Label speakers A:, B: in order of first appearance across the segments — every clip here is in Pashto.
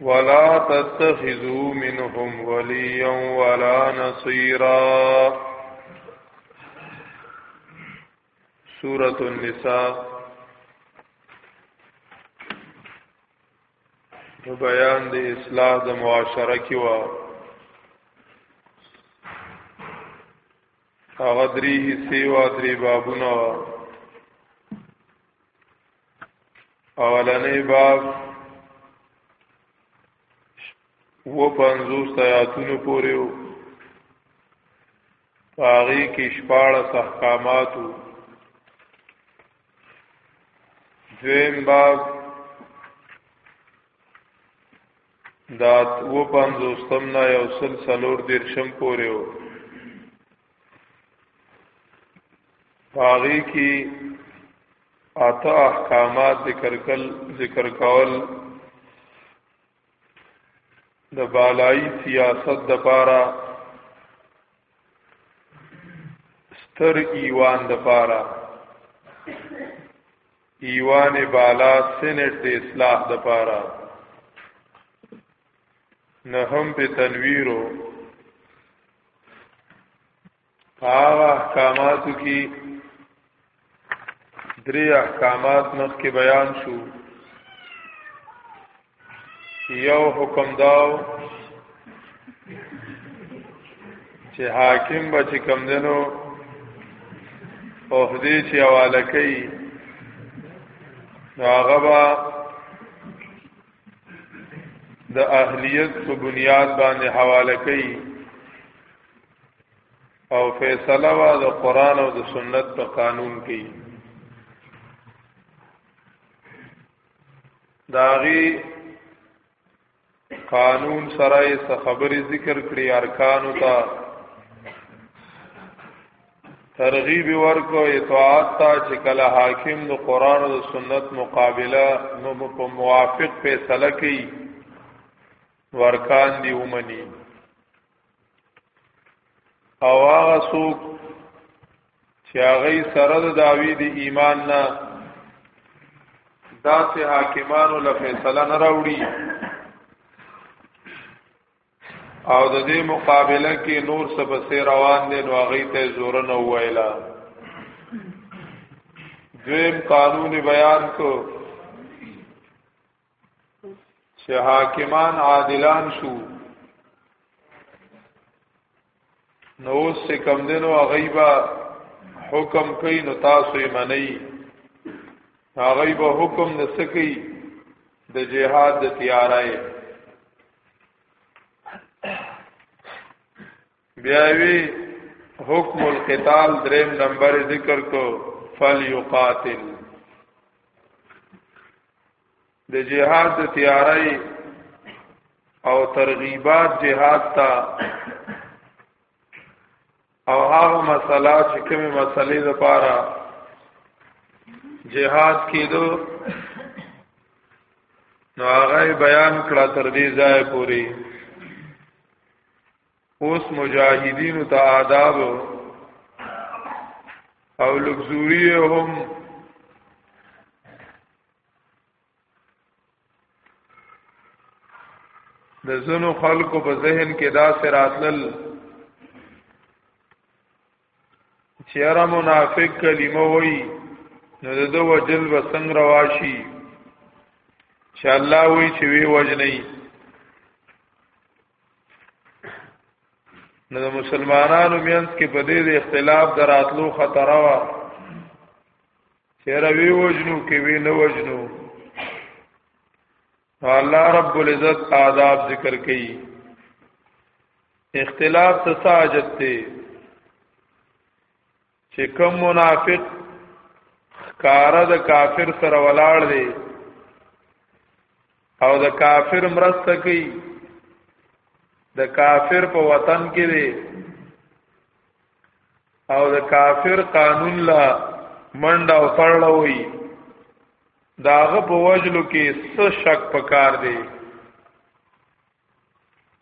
A: ولا تتخذوا منهم وليا ولا نصيرا سورة النساء بیان د اصلاح د معاشره کې وا هغه درې حصے وا درې بابونه وا اولنې باب و پنځوس آیاتونو پورې و هغې کې شپاړس احکامات و دویم باب دا و پنځوستم نه یو سل څلور دېرشم پورې و باغی کی آتا احکامات ذکر کل ذکر کول د بالای سیاست د پاره ستر ایوان د پاره ایوان بالا سینټ د اصلاح د پاره نه هم په تنویرو هغه احکاماتو کې درې احکامات مخکې بیان شو یو حکم داو چې حاکم به چې کم دنو عہدې چې حواله کوي هغه به د اهلیت په بنیاد باندې حواله کوي او فیصله وا د قران او د سنت په قانون کې داغي قانون سره یې خبرې ذکر کړې ارکان او ترغیب ورکو اطاعت ته چې کله حاکم د قران او سنت مقابله نو په موافق فیصله کوي ورکان دی ومني او هغه څوک چې هغه سره د داوی دی ایمان نه داسې حاکمانو له فیصله نه راوړي او د دې مقابله کې نور څه په سیر روان دي نو هغه ته زور نه ویلا دویم قانون بیان کو چې حاکمان عادلان شو نو اوس کم دینو غیبا حکم کوي نو تاسو یې منئ غیبا حکم د سکی د جهاد د تیارای بیاوی حکم القتال دریم نمبر ذکر کو فلیقاتل د جهاد د تیاری او ترغیبات جهاد تا او هغه مسله چې کومه مسلې د پاره جهاد کېدو نو هغه بیان کړه تر دې ځای پوري اوس مجاهدین ته آداب او لکزوری هم د زنو خلکو په ذهن کې دا سراتل چیرې منافق کلمه وای نو د دو وجل وسنګ رواشي چې الله وی چې وی وجنې نو د مسلمانانو مینس کې په دې اختلاف دراتلو خطر وا چیرې وی وجنو کې وی نه وجنو الله رب العزت آداب ذکر کړي اختلاف ته ساجت ته چې کوم منافق کار د کافر سره ولاړ دی او د کافر مرسته کوي د کافر په وطن کې دی او د کافر قانون لا منډه او تړړه وي داغه په وجلو کې څه شک پکار دی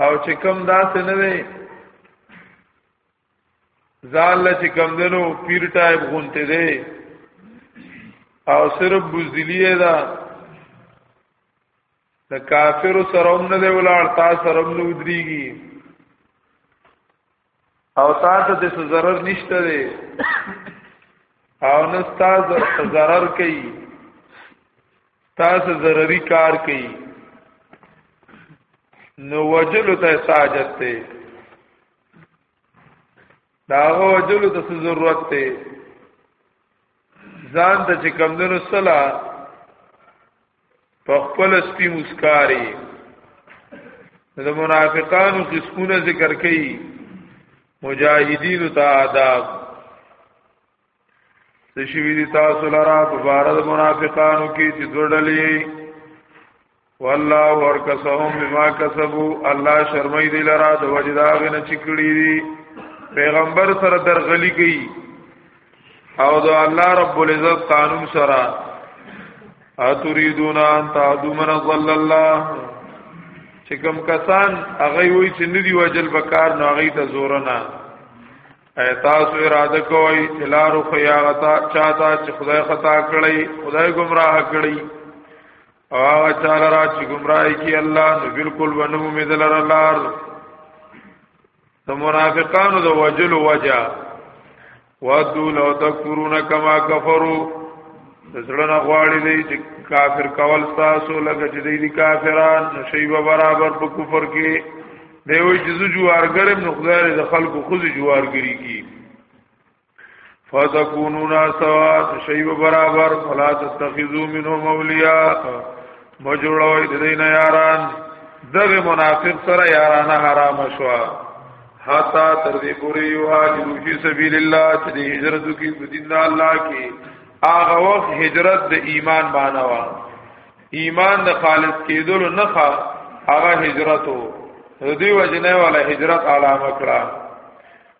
A: او چې کم داسې نه دی ځان له چې کم دنو پیر ټایپ غونته دی او صرف بوزدلیه ده د کافر سره هم نه دی ولاړ تا سره هم نه ودریږي او تاسو ته څه ضرر نشته دی او نه تاسو ته ضرر کوي تاسو ضروري کار کوي نو وجلو ته ساجت ته دا وجلو ته ضرورت ته ځان ته چې کمندونو سلا په خپل سپي مسکاري د منافقانو قسمونه ذکر کړي مجاهدین ته آداب د شوی دي تاسو لرا په بار د منافقانو کې چې دوړلې والله ورکسهم بما کسبوا الله شرمای دي لرا د وجداغ نه چکړي دي پیغمبر سره درغلي کوي او د الله رب العزت قانون سره اتريدون ان تعدو من ضل الله چې کوم کسان هغه وی چې ندی وجل بکار نو هغه ته زور نه ایتاسو اراده کوي الارو خیاغتا چاته چې خدای خطا کړی خدای گمراه کړی او هغه چاله را چې گمراهي کی الله نو بالکل ونو مدل لار د منافقانو د وجلو وجه وادو لو تکفرون کما کفرو زړه غواړي دی چې کافر کول تاسو لکه چې دی دي کافران نشي به برابر په کفر کې دی وي چې جوارګرم نو خدای د خلکو خود جوارګری کی فتكونون سواد شیب برابر فلا تتخذوا منهم اولیاء مجرلوی دین یاران دغه منافق سره یاران حرام شوا حتا تر دې پورې یو هاجر فی سبیل الله چې د هجرت کی په دین الله کې هغه وخت هجرت د ایمان باندې وا ایمان د خالص کېدل نه ښه هغه هجرت وو دې وجنه ولا هجرت علامه کړه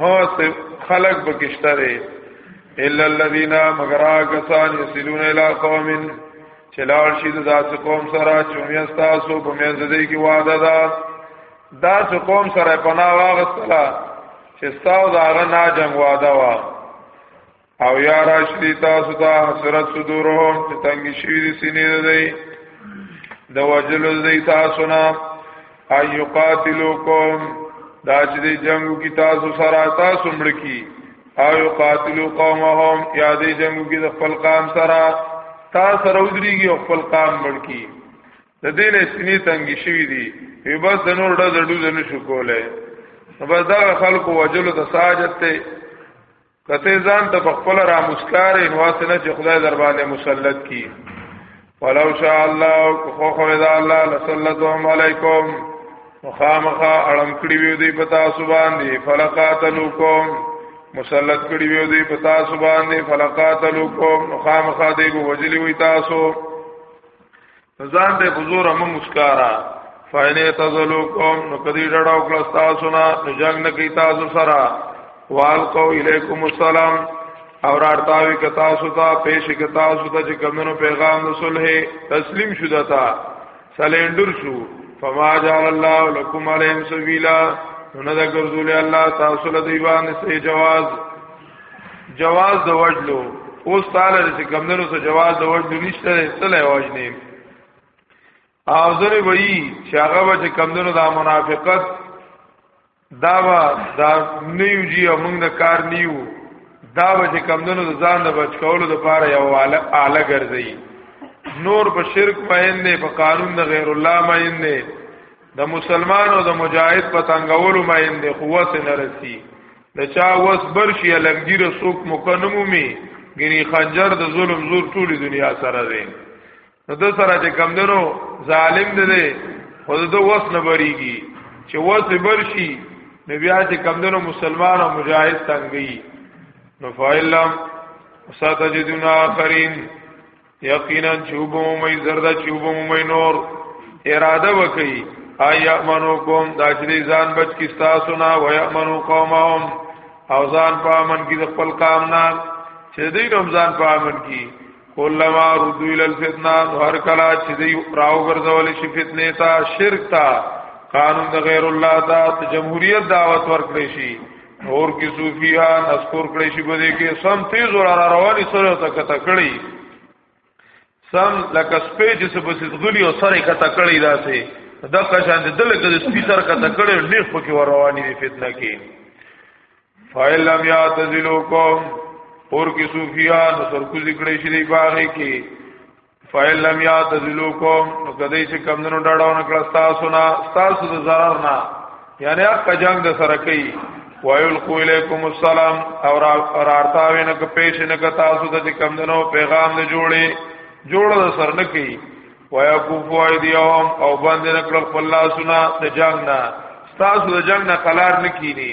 A: هو سه خلق بکشته دی الا الذين مگر کسان يسلون الى قوم چلار شي د داس قوم سره چومیا تاسو په مې زده کې وعده ده داس قوم سره پناه واغستلا چې تاسو دا غنا جنگ وعده وا او یا راشدی تاسو ته حسرت صدورهم چې تنګ شي دي سینې دی د وجل دی تاسو نه اي يقاتلوکم دا چې دی جنگو کی تاسو سره تاسو مړ کی او يقاتلو قومهم یا دی جنگو کی د خپل قام سره تاسو سره ودریږي خپل قام مړ کی د دې نه سینې تنګ شي دي په بس د نور ډز ډز نه شو کوله بس دا خلکو وجلو ته ساجت ته کته ځان ته خپل را مسکار نو اسنه چې خدای در باندې مسلط کی ولو شاء الله خو خو دا الله لسلطهم علیکم مخامخه اړم کړی وی دی پتا سبحان دی فلقاتلکم مسلط کړی وی دی پتا سبحان دی فلقاتلکم مخامخه دی وجلی وی تاسو ځان دې بزور هم مسکارا فاینه تزلو کوم نو کدی ډډاو کلا تاسو نه نو جنگ نه کی تاسو سره والقو الیکم السلام اور ارتاوی ک تاسو ته پیش ک تاسو ته چې کمنو پیغام نو صلح تسلیم شو دتا سلندر شو فما جعل الله لكم عليهم سبيلا نو نه ګرځول الله تاسو له دی باندې سي جواز جواز د وجلو اوس تعالی چې کمندونو سره جواز د وجلو نشته سلای وجنی او زره وی چې هغه به کمندونو د منافقت دا با دا نیو جی موږ د کار نیو دا به کمندونو د ځان د بچ کولو د پاره یو اعلی ګرځي نور په شرک مینده په قانون د غیر الله مینده د مسلمان او د مجاهد په تنگولو مینده قوت نه رسی د چا وس برشي لګدی رسوک مکنمو می ګری خنجر د ظلم زور ټول دنیا سره دی نو د سره چې کم دنو ظالم دی خود د وس نه بریږي چې وس برشي نو بیا چې کم دنو مسلمان او مجاهد تنګي نو فایلم ساتجدون آخرین یقینا چوب مومي زردا چوب مومي نور اراده وکي ایا منو کوم دا چې ځان بچ کی تاسو نه و یمنو قومهم او ځان په امن کې د خپل قام نه چې دې رمضان په امن کې کولما ردو ال الفتنه هر کلا چې دې راو ګرځول شي فتنه تا شرک تا قانون د غیر الله دا جمهوریت دعوت ورکړي شي اور کی صوفیا نذکر کړی شي بده کې سم تیز ور رواني سره ته کته کړی سم لکه سپې چې سبسید غلی او سره کته کړی داسې د قشان د دل کې سپې سره کته کړی نیخ پکې ور رواني دي فتنه کې فایل لم یاتذلوکم اور کی صوفیا نذکر کړی شي باغ کې فایل لم یاتذلوکم نو کدی چې کمندونو ډاډاو نه کړه تاسو نه تاسو د zarar نه یعنی اپ کا جنگ د سره کوي وایل کو الیکم السلام اور اور ارتاوی نه ک پیش نه ک تاسو د کمندونو پیغام نه جوړي جوړ د سر نه کوي ویا کوفو ایدیهم او باندې نه کړ خپل لاسونه د جنگ نه تاسو د جنگ نه قلار نه کینی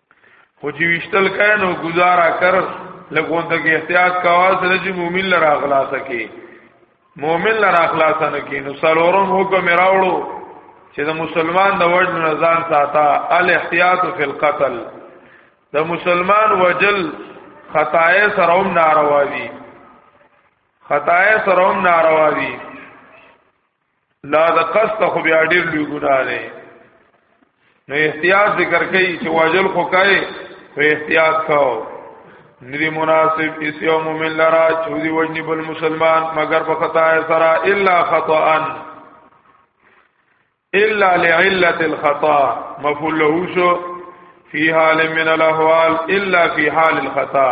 A: خو چې وشتل کای نو گزارا کر لګون ته کې احتیاط کاوه سره چې مؤمن لرا خلاصه کې مؤمن لرا خلاصه نه کې نو سلورم حکم راوړو چې د مسلمان د وجل نزان ساته ال احتیاط فی القتل د مسلمان وجل خطای سره هم ناروا دي خطای سره هم ناروا دي لا د قصد خو بیا ډیر لوی ګناه دی نو احتیاط ذکر کوي چې واجل خو کوي په احتیاط کاو ندی مناسب اس یو مومن لرا چودی وجنی بل مسلمان مگر په خطا سره الا خطا الا لعلت الخطا مفعول له شو فی حال من الاحوال الا فی حال الخطا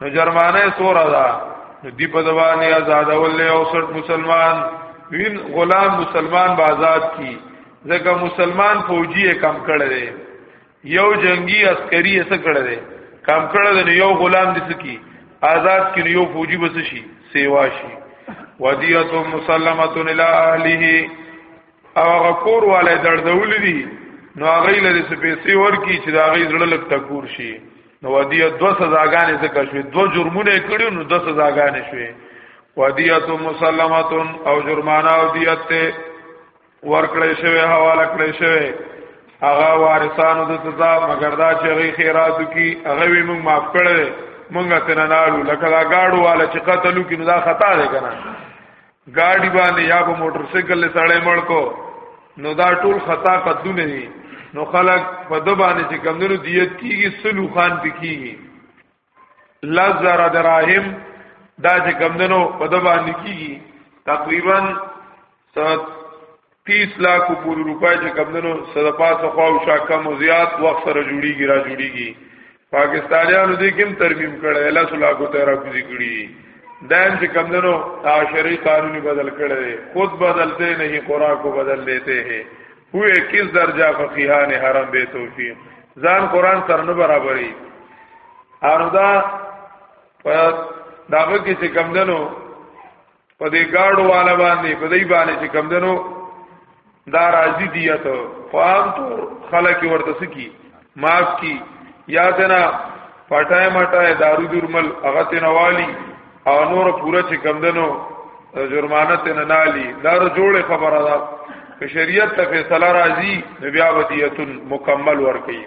A: نو جرمانه سورا دا دی په دوانه آزاد ول او سر مسلمان وین غلام مسلمان با آزاد کی ځکه مسلمان فوجي کم کړه دی یو جنگي عسکري یې کړه دی کم کړه دی یو غلام دې سکی آزاد کین یو فوجي بس شي سیوا شي ودیه مسلمه الی اهله او هغه کور والے دردول دي نو هغه لري څه پیسې ورکی چې دا غي زړه لک تکور شي نو ودیه دو سزاګانې څخه شوې دو جرمونه کړو نو دو سزاګانې شوې ودیه مسلمه او جرمانه او دیت ته ورکړې شوی حواله کړې شوی هغه وارثانو د سزا مگر دا چې غي خیرات کی هغه وی موږ معاف کړل موږ ته نه نارو لکه دا گاډو والا چې قتلو کې نو دا خطا دی کنه ګاډي باندې یا په موټر سایکل له سړې مړ کو نو دا ټول خطا قدونه دي نو خلق په د باندې چې کمندونو دیت کیږي سلو خان پکېږي لزر دراهم دا چې کمندونو په د باندې کیږي تقریبا 30 لک پورې روپۍ چې کمندونو سره پاسه خو او شا کم او زیات وخت سره جوړیږي را جوړیږي پاکستانیانو دې کوم ترمیم کړي لاس لا کو تیرا کوزي کړي دایم چې کمندونو عاشری قانوني بدل کړي خود بدلتے نہیں قرآن کو بدل لیتے ہیں ہوئے کس درجہ فقیحان حرم بے توفیق ځان قرآن سره نه برابرې اردا په داغه کې چې کمندونو په دې گاډو والا باندې په دې باندې چې کم دنو دا راضی دیت فام تو خلق ورته سکی معاف کی یا تنا پټای مټای دارو درمل هغه ته نوالی او نور پورا چې کم دنو جرمانه ته نه نالی دا جوړه خبره ده که شریعت ته فیصله راځي بیا ودیتن مکمل ور کوي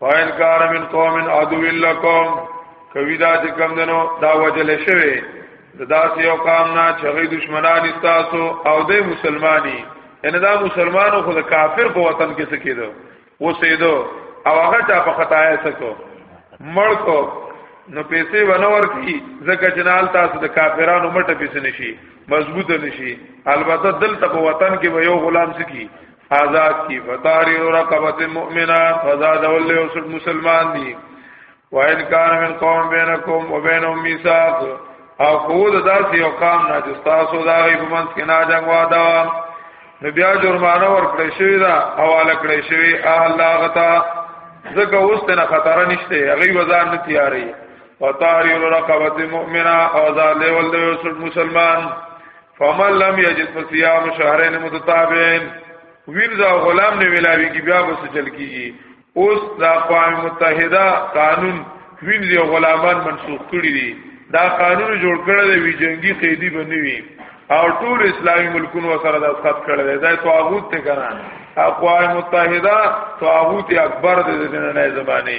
A: فاین کار من قوم عدو لکم کوي دا چې کم دنو دا وجل شوی د داسې یو قام نه چې غي دشمنان تاسو او د مسلمانی ان دا مسلمانو خو د کافر په وطن کې سکیدو وسیدو او هغه چا په خطایا سکو مړ کو نو پیسې ونور کی زکه جنال تاسو د کافرانو مټه پیسې نشي مضبوط نشي البته دلته په وطن کې به یو غلام سکی آزاد کی فتاری و رقبت مؤمنہ فزاد اولی وصول مسلمان دی وَإِن كَانَ مِنْ قَوْمٍ بَيْنَكُمْ وَبَيْنَهُمْ مِيثَاقٌ او خود داسې یو قام نه چې تاسو دا غي په منځ کې نه جنگ واده نو بیا جرمانه ور کړی شوی دا حواله کړی شوی الله غتا زکه اوس ته خطر نشته هغه وزن نه تیاری او تحریر رقبت مؤمنه او ذال ول مسلمان فمن لم یجد فصيام شهرين متتابعين وینځه غلام نه ویلاوی کی بیا بس چل کیږي اوس د اقوام متحده قانون وینځي غلامان منسوخ کړی دي دا قانون جوړ کړی دی وی جنگي قیدی بنوي او ټول اسلامي ملکونو سره د اسقط کړی دی دا توغوت ته کنه اقوام متحده توغوت اکبر د دې نه زمانه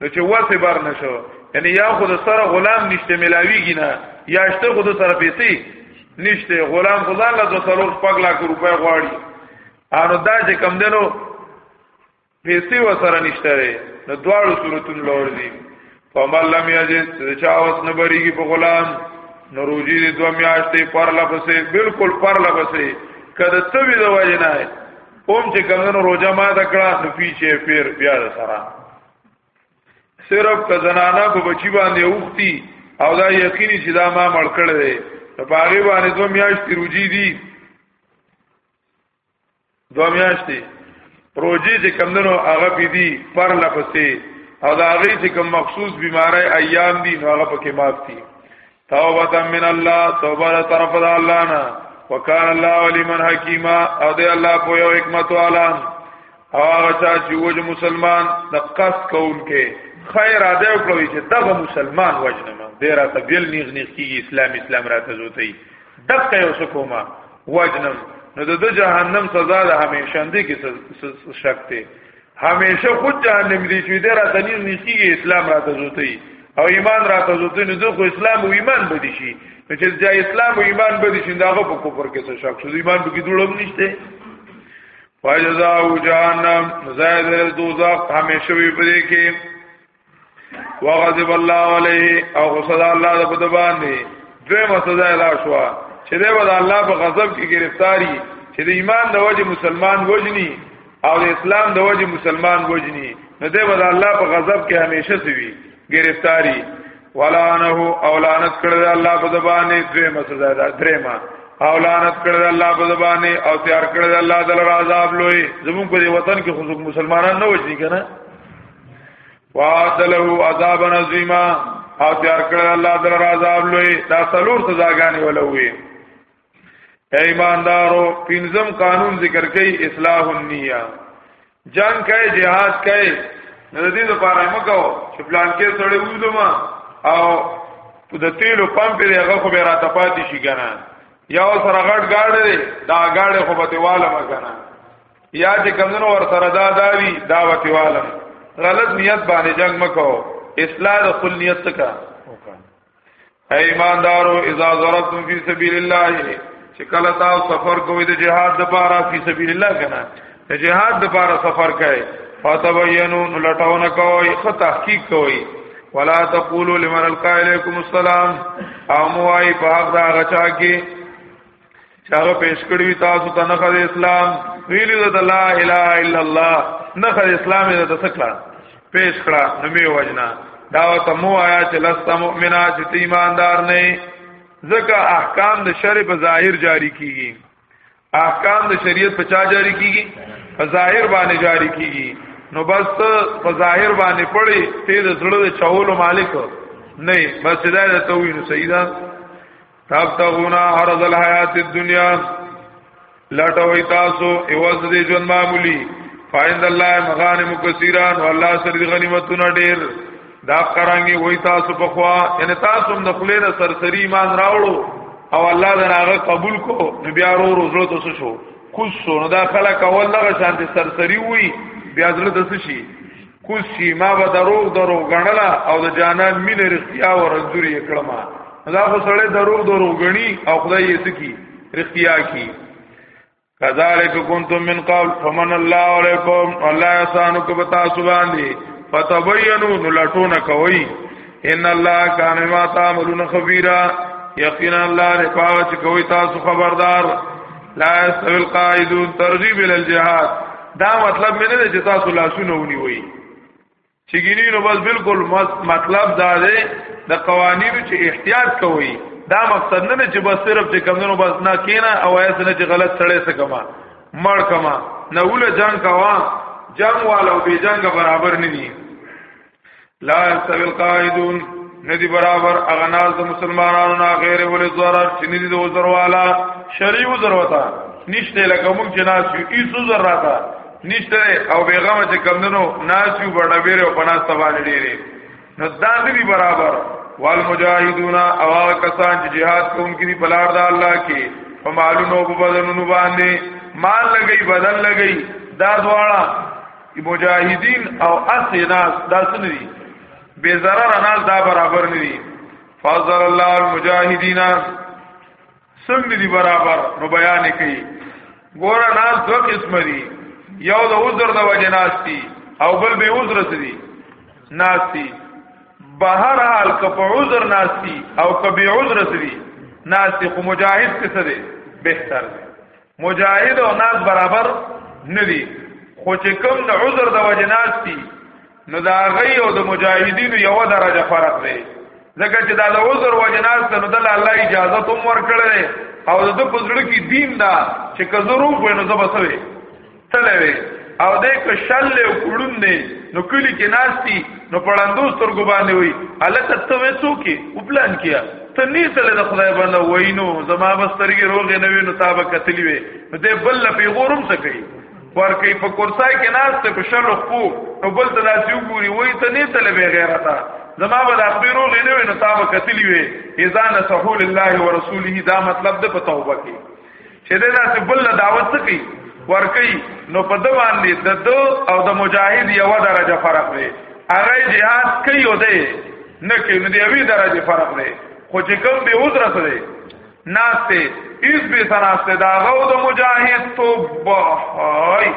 A: نو چې واسه بار نشو یعنی یا خود سره غلام نشته ملاویږي نه یا شته خود سره پیسې نشته غلام خدان له 200 پاک لاک روپۍ غواړي انو دا چې کم دنو پیسې و سره نشته نو دواړو صورتون لور دي فمن لم یجد چا وس نه بریږي په غلام نو روجي دې دوه میاشتې پر لپسې بالکل پر لپسې کده ته وی د وجنه اوم چې کمنو روزه ما د کړه نو پیچه پیر بیا سره صرف که زنانا په بچی باندې اوختی او دا یقیني چې دا ما مړ کړی دی په باغې باندې دوه میاشتې روجي دي دوه میاشتې روجي چې کمندنو هغه پی دي پر لپسې او دا هغه چې کوم مخصوص بیماری ایام دي نو هغه پکې ماف دي توبه من الله توبه طرف د الله نه وکال الله ولمن حکیما او دی الله په یو حکمت والا او هغه چا چې وج مسلمان د قص کول کې خیر اده وکړي چې دغه مسلمان وجنم ډیر ته بیل نیغ نیغ کیږي اسلام اسلام راته زوتي دغه یو څه کومه وجنم نو د جهنم سزا د همیشندې کې شکته همیشه خود جهنم دی چې دې راته نیز نشيږي اسلام راته زوتی او ایمان راته زوتی نو دغه اسلام او ایمان بدی شي چې دا اسلام او ایمان بدی شي داغه په کوپر کې څه شک شو ایمان به کې دوړم نشته فجزاء جهنم زائد دوزخ همیشه وي پرې کې وغضب الله علیه او غصه الله د بده باندې دویمه سزا لا شو چې دی ول الله په غضب کې گرفتاری چې د ایمان د وجه مسلمان وجني او د اسلام د وجه مسلمان وجني نو دی ول الله په غضب کې همیشه سوي گرفتاری ولانه او لعنت کړل الله په زبانه دویمه سزا ده درېما او لعنت کړل الله په زبانه او تیار کړل الله د عذاب لوی زمون په وطن کې خصوص مسلمانان نه وجني کنه وعد له عذاب عظیما او تیار کړ الله در عذاب لوی دا څلور سزاګانې ولوي ایماندارو پنځم قانون ذکر کوي اصلاح النیه جنگ کوي jihad کوي نو د دې لپاره مکو چې پلان کې سره وځو ما او د تیلو پمپ دی هغه خو به را تپاتې شي کنه یا سره غټ گاډه دی دا گاډه خو به دیواله مګنه یا چې کمونو ور سره دا داوی دعوت والم غلط نیت باندې جنگ مکو اصلاح د خپل نیت څخه ایماندارو اذا ضربتم فی سبیل الله چې کله تاسو سفر کوئ د جهاد د پاره فی سبیل الله کنه د جهاد د پاره سفر کوئ فتبینون لټونه کوئ خو تحقیق کوئ ولا تقولوا لمن القائل لكم السلام او موای په هغه غچا کې چې هغه پیش کړی تاسو ته نه خد اسلام ویلو د لا اله الا الله نه خد اسلام دې د سکړه پیش کړه نو می وجنا دا ته مو آیا چې لست مؤمنا چې ایماندار نه ځکه احکام د شرع په ظاهر جاری کیږي احکام د شریعت په چا جاری کیږي په ظاهر باندې جاری کیږي نو بس په ظاهر باندې پړې ته د زړه د چاولو مالک نه بس دا ته وینو سیدا تابتغونا عرض الحیات الدنیا لټوي تاسو ایواز دې ژوند معمولی فایند الله مغانم کثیران والله سر دې غنیمتونه ډېر دا قرانګي وای تاسو په خوا ان تاسو هم د خلینا سرسری ایمان راوړو او الله دا هغه قبول کو نو بیا ورو ورو تاسو شو کوسو نو دا خلک اول دغه شانتي سرسری وي بیا زړه د شي کوسی ما به دروغ دروغ غنلا او د جانان مين رښتیا او رنځوري کړم دا خو سړی دروغ دروغ غني او خدای یې سکی رښتیا کی کذالک کنتم من قبل فمن الله علیکم الله احسانک بتا سبحان دی فتبینوا لټون کوي ان الله کان ما تعملون خبيرا یقینا الله دې پاو چې کوي تاسو خبردار لا استوی القائدون ترغیب ال الجهاد دا مطلب مې نه دی چې تاسو لاسونه ونی وي چې ګینی نو بس بالکل مطلب دا دی د قوانینو چې احتیاط کوي دا مقصد نه دی چې بس صرف چې کمونو بس نه کینا او ایس نه چې غلط سړی څه کما مړ کما نه ول جنگ کوا جنگ والو به جنگ برابر نه دي لا استوی القائدون ندی برابر اغناز د مسلمانانو نه غیر ول ضرر چې ندی د وزر والا شری وزر وتا نشته لکه موږ چې ناس یو ایسو زر راته نشته او بیغمه چې کمندنو ناس یو بڑا بیره او پناس تبان ډیره نو دا ندی برابر والمجاهدون او کسان چې jihad کوونکي دی بلار د الله کې په مالونو په بدنونو باندې مال لګي بدن لګي دا دواړه مجاهدین او اسی ناس دا سنری بے ضرر ناس دا برابر ندی فضل الله المجاهدین سم دی برابر نو بیان کوي ګور ناس دو قسم دي یو د عذر د وجه ناس دي او بل به عذر دي ناس دي بهر حال که په عذر ناس دي او که به عذر دي ناس دي خو مجاهد څه دي بهتر دي مجاهد او ناس برابر ندي خو چې کوم د عذر د وجه ناس دي نو دا غي او د مجاهدینو یو درجه فرق دی ځکه چې دا د عذر وجه ناس ته نو د الله اجازه هم ورکړل او د پزړه کې دین دا چې کزرو په نو زبسوي تلوي او دې که شل او کړون نه نو کلی کې ناشتي نو پړندو سترګو باندې وي الکه ته وېڅو کې او پلان کیا ته نه تل د خدای باندې وینو زما بسترګي روغې نه وینو تا به کتلی وي نو دې بل په غورم سکی ورکې په کورسای کې ناشته په شل خو نو بل ته داسې وګوري وای ته نه تل به غیرتا زما به د خپل روغې نه وینو تا به کتلی وي اذا نصحول الله ورسوله دا مطلب د په توبه کې چې دا چې بل دعوت کوي ورکی نو په د باندې د دو او د مجاهد یو درجه فرق دی هغه jihad کوي او دی نه کوي نو دی یو درجه فرق دی خو چې کوم به عذر سره ناشته اس به سناسته دا غو د مجاهد تو بهای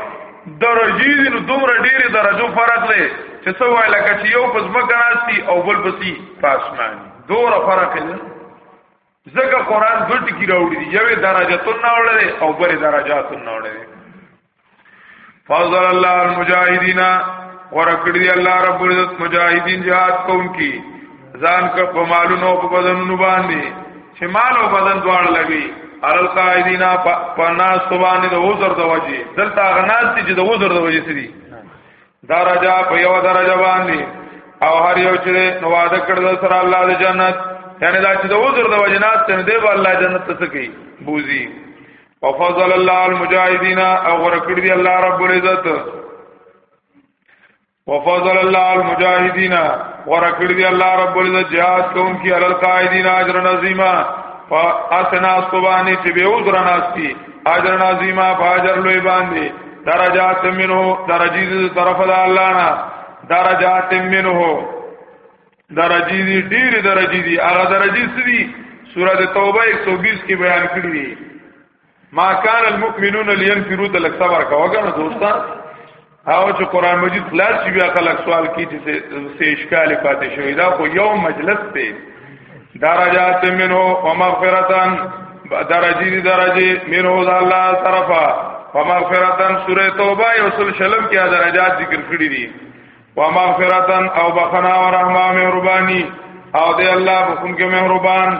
A: درجی دی نو دومره ډیره درجو فرق دی چې څو وای لکه چې یو پس مګناستی او بل پسی پاسمان دوره فرق دی ځکه قران دوه ټکی راوړي دي یوې درجاتون نه وړي او بلې درجاتون نه وړي فضل الله المجاهدین ورکړي دی الله رب عزت مجاهدین jihad کوونکی ځان کا په مالونو په بدنونو باندې چې مال او بدن دواړه لګي علل قائدین په ناس باندې د وزر د وجه دلته غناس چې د وزر د وجه سړي درجه په یو درجه باندې او هر یو چې نو وعده کړل سره الله د جنت یعنی دا چې د عذر د وجنات ته دی به الله جنت ته کوي بوزي وفضل الله المجاهدین او ورکړي دی الله رب العزت وفضل الله المجاهدین ورکړي دی الله رب العزت جهاد کوم کی علی القائدین اجر عظیما فاسنا صبانی چې به عذر ناشتي اجر عظیمه فاجر لوی باندې درجات منو درجی دې طرف د الله نه درجات منو درجی دې ډیر درجی دې هغه درجی سری سورۃ توبه 120 کې بیان کړی دي ما کان المؤمنون لینفروا تلک صبر کا وګڼه دوستان او چې قران مجید خلاص شي بیا خلک سوال کوي چې څه اشکال پاتې شوی دا خو یو مجلس دی درجات منه او مغفرتان درجی دی درجی منه د الله طرفا او مغفرتان سوره توبه یو سل شلم کې درجات ذکر کړی دي او مغفرتان او بخنا او رحمه مهرباني او دی الله بخون کې مهربان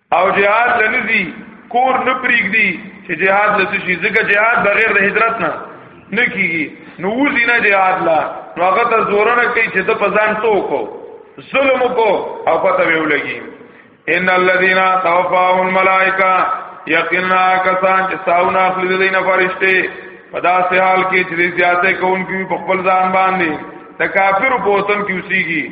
A: او جهاد لنزي کور نه پریږدي چې جهاد لته شي ځکه جهاد بغیر د هجرت نه نه کیږي نو وځي نه جهاد لا نو هغه ته زور نه کوي چې ته په ځان ټوکو ظلم کو او پته ویو لګي ان الذين توفاهم الملائکه یقینا کسان چې ساونه اخلي د دینه فرشته په داسې حال کې چې زیاته کوونکی په خپل ځان باندې د کافر په وطن کې اوسيږي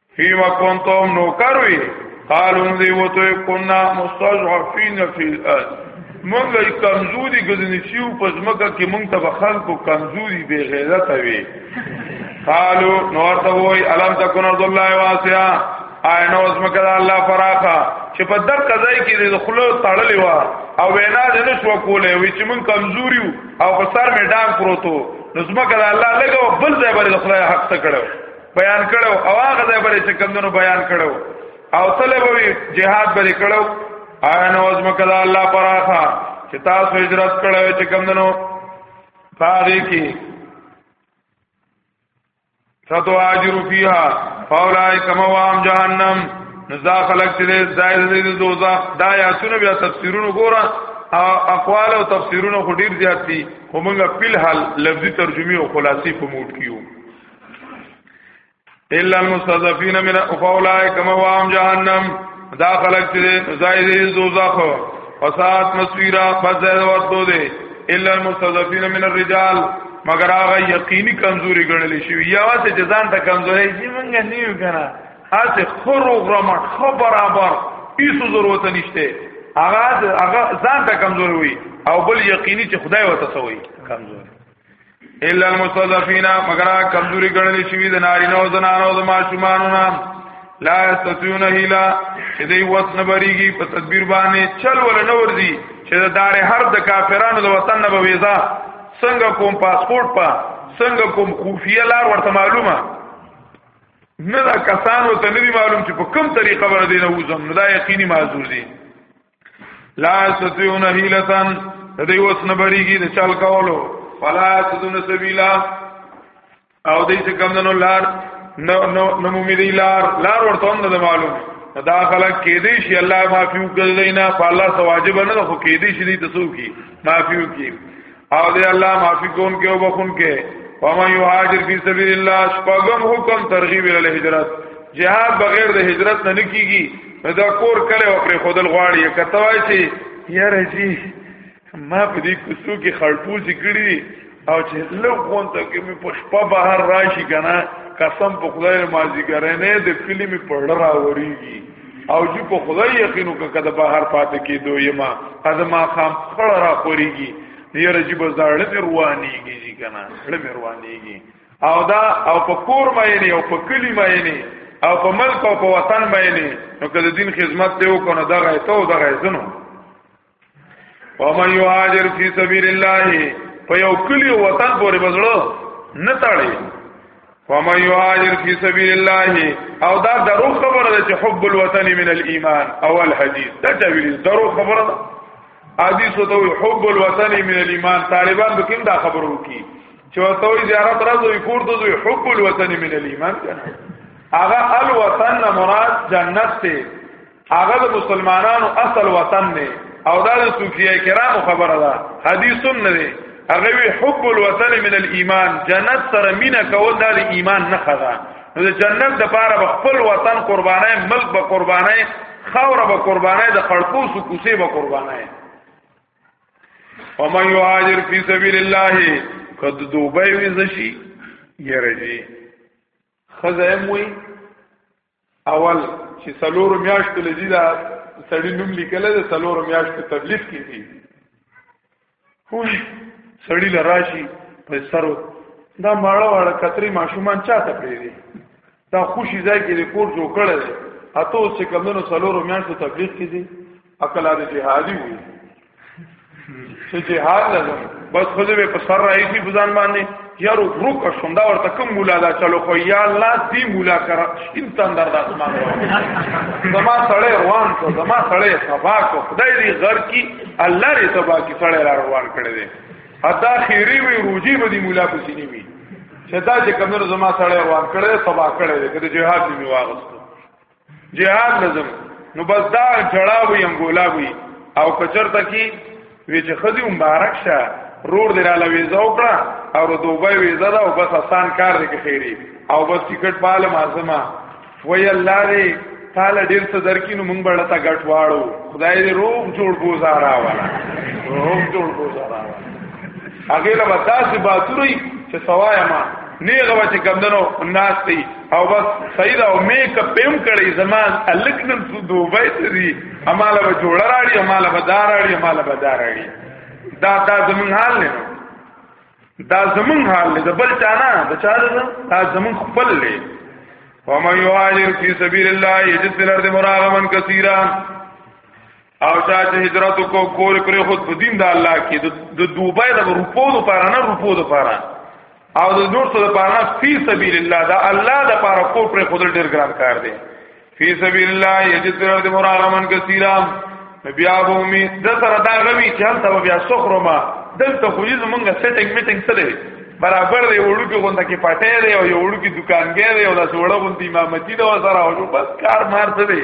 A: فيما كنتم نوکروي قالو دی وته کنا مستضعفين في الارض مونږ لای کمزوري غزنی شیو په ځمکه کې مونږ ته بخل کو کمزوري به غیرت وي قالو نور ته وای الم تکون عبد الله واسیا آینه اوس مکه الله فراخه چې په دغه قضای کې د خلو تړلې و او وینا د نو شو کولې وی چې مونږ کمزوري او په سر می ډان پروتو نو زمکه الله لګو بل ځای باندې خدای حق ته کړو بیان کړو او هغه ځای باندې چې کمونو بیان کړو او طلب وی جهاد باندې کړو آیا نو از مکه دا الله پراخه چې تاسو هجرت کړو چې کمونو پاره کې فتو اجر فیها فاولای کما وام جهنم نزا خلق چې زائد دې دوزخ دا یا سونه بیا تفسیرونو ګورا اقوال او تفسیرونو خو ډیر زیات دي خو موږ په حل لفظي ترجمه او خلاصي په موټ کیو الا المستضعفين من اولئك موام جهنم دا خلق چې زائد دوزخ فساد مسویرا فزاد ورته دي الا المستضعفين من الرجال مگر هغه یقیني کمزوري ګڼل شي یا واسه جزان ته کمزوري شي مونږ نه یو کنه هڅه خورو غرمټ خو برابر هیڅ ضرورت نشته هغه هغه ځان ته کمزوري وي او بل یقیني چې خدای وته سوی کمزوري الا المستضعفين مگر کمزوري ګڼل شوی د نارینه او زنانو او د ماشومانو نه لا استطيعون هلا چې دوی وس نه بریږي په تدبیر باندې چل ول نه ورځي چې د دار هر د کافرانو د وطن نه بويزا څنګه کوم پاسپورت په څنګه کوم خفیه لار ورته معلومه نه دا کسان ورته نه معلوم چې په کوم طریقه باندې نه وځم نو دا یقیني معذور دي لا ستیون حیلتن دې وس نه بریږي د چل کولو فلا ستون سبیلا او دې څه کم نو لار نو نو نمو می دی لار لار ورته هم نه معلوم دا خلک کې دې شي الله معافي وکړي نه په الله سواجب نه خو کې دې شي دې تاسو کې معافي وکړي او دی الله معافی کون کې او بخون کې ومن یهاجر فی سبیل الله شپږم حکم ترغیب ال هجرت جهاد بغیر د هجرت نه کیږي دا کور کله او پر خودل غواړي کته وای چې یاره جی ما په دې کوڅو کې خړپوز کړی او چې لوګون ته کې مې پښپا بهر راشي کنه قسم په خدای مازیګرنه د کلی مې پړ راوريږي او چې په خدای یقینو که کده په هر پاتې کې دوی ما اده ما خام خړ را خوريږي یې رجب زړه مې روانيږي چې کنه خړ مې روانيږي او دا او په کور مې او په کلی مې او په ملک او په وطن مې نو کله دین خدمت ته وکړو دغه ته دغه زنو ومن يهاجر في سبيل الله فيو کلی وطن پورې بزړو نه تړي ومن يهاجر في سبيل الله او دا درو خبره ده چې حب الوطن من الايمان اول حديث دا تعبیر درو خبره ده حدیث ته حب الوطن من الايمان طالبان به کوم دا خبرو کی چې وتوي زیارت راځوي کور ته دوی حب الوطن من الايمان کنه هغه الوطن مراد جنت ته هغه د مسلمانانو اصل وطن دی او دا د صوفیه کرامو خبره ده حدیث هم نه دی هغه وی حب الوطن من الايمان جنت سره مینا کول دا د ایمان نه خدا نو د جنت د پاره خپل وطن قربانای ملک به قربانای خوره به قربانای د خړکوس او کوسه به قربانای ومن يهاجر في سبيل الله قد دوبه وزشي يرجي خزه موي اول چې سلور میاشتو لذي دا سړی نوم لیکل د سلور میاشتو تبلیغ کې دي خو سړی لراشي په سر دا ماړه واړه کتري ماشومان چاته پری دي دا خوشي ځای کې ریکورډ جوړ کړل اته اوس کومونو سلور میاشتو تبلیغ کې دي عقل د جهادي وي چې جهاد لازم بس خو به په سر راځي بزان باندې یا رو رو کا شوندا ورته کوم مولا دا چلو خو یا الله دې مولا کرا ان تندر دا زمان زما سړی روان کو زما سړی صفا کو خدای دې غر کی الله دې صفا کی سړی را روان کړی دې ادا خیری وی روجی به دې مولا پسینی وی چې دا چې کمنو زما سړی روان کړی صفا کړی دې کله جهاد دې واغست جهاد لازم نو بس دا جړاو یم ګولاوی او کچرته کی وی چې خدی مبارک شه رور دی را لوي زو کړه او دوبه وی زدا او بس آسان کار دی کې خیری او بس ټیکټ پاله مازما وی الله دی تعالی ډیر څه درکینو مونږ به لته غټ واړو خدای دې روغ جوړ گزارا والا روغ جوړ گزارا هغه له وتاسو باتوري چې سوایا ما نیغه چې کمندنو ناس دی او بس سید او میک اپ هم کړی زمان الک نن سو دوبای ته دی اماله به جوړ راړي اماله به دار راړي اماله به دار راړي دا دا زمون حال نه دا زمون حال نه بل چانا دا چا دا زمون خپل نه ومن يهاجر في سبيل الله يجد في الارض مراغما كثيرا او چا چې هجرت کو کور پرې خود په دین د الله کې د دوبه د روپو د پاره نه روپو د پاره او د نور څه د پاره نه فی سبیل الله دا الله د پاره کور پرې خود ډیر ګران کار دی فی سبیل الله یجد تر د مراغمن کثیرا بیا بومی د سره دا غوی چې هلته بیا سخرو ما دلته خو یې مونږه سیټینګ میټینګ سره برابر دی وړو کې غونډه کې پټه دی او یو وړو کې دکانګې دی او دا سوړه غونډه امامتی دا سره او بس کار مار څه دی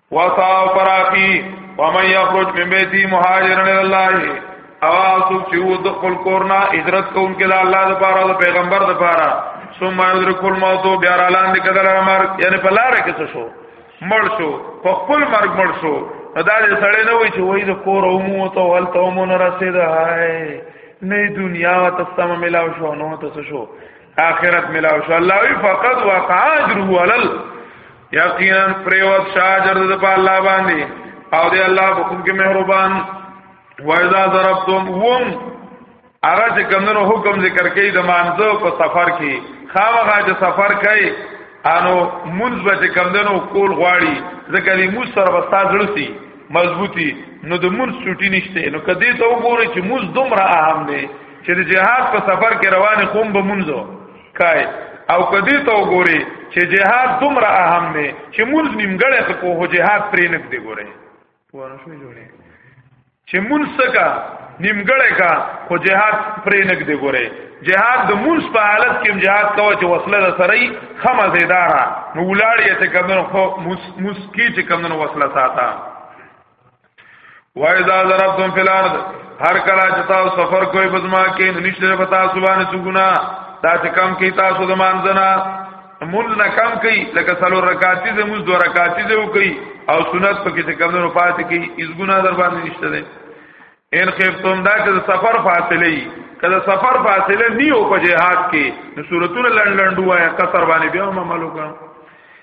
A: وصا فراقی ومن یخرج من بیتی مهاجرن لله او اسوک چې و د خپل کورنا هجرت کوونکې له الله لپاره او پیغمبر لپاره ثم یدرک الموت بیا را لاندې کدل امر یعنی په لار کې څه شو مړ شو په خپل مرګ مړ شو دا دې سړی نه وای چې وای د کور او مو ته ول ته مو نه رسید هاي نه دنیا او تسمه ملاو شو نو ته شو آخرت ملاو شو الله وی فقط وقع اجره علل یقینا پریوت شاجر د په الله باندې او دی الله حکم کې مهربان وایذا ضربتم هم هغه چې کمنو حکم ذکر کوي د مانزه په سفر کې خامغه چې سفر کوي انو منځ به کمدنو کول غواړي ځکه دې مو سره وستا ځړسي مضبوطی نو د مون سټی نشته نو کدی ته وګوره چې موز دومره اهم دی چې د جهاد په سفر کې روان قوم به مونږو کای او کدی ته وګوري چې جهاد دومره اهم دی چې مونږ نیمګړی خو په جهاد پرې نه دی ګوري پوه شو جوړه چې مونږ سکا نیمګړی کا خو جهاد پرې نه دی ګوري جهاد د مونږ په حالت کې جهاد کوي چې وسله د سره خمه زیدارا نو ولاړی ته کمن خو مسکی چې کمن وسله ساته وایذا ضربتم فی الارض هر کله چې تاسو سفر کوئ په ځما کې نشته په تاسو باندې څه ګنا تاسو کم کې تاسو د مانځنا مول نه کم کوي لکه څلور رکعاتي د موږ دوه رکعاتي دی کوي او سنت په کې څه کم نه پاتې کوي اس ګنا در باندې نشته ده ان خفتم دا چې سفر فاصله ای کله سفر فاصله نی او په جهاد کې نو صورتونه لندن ډوایا کثر باندې بیا ما مالو کړم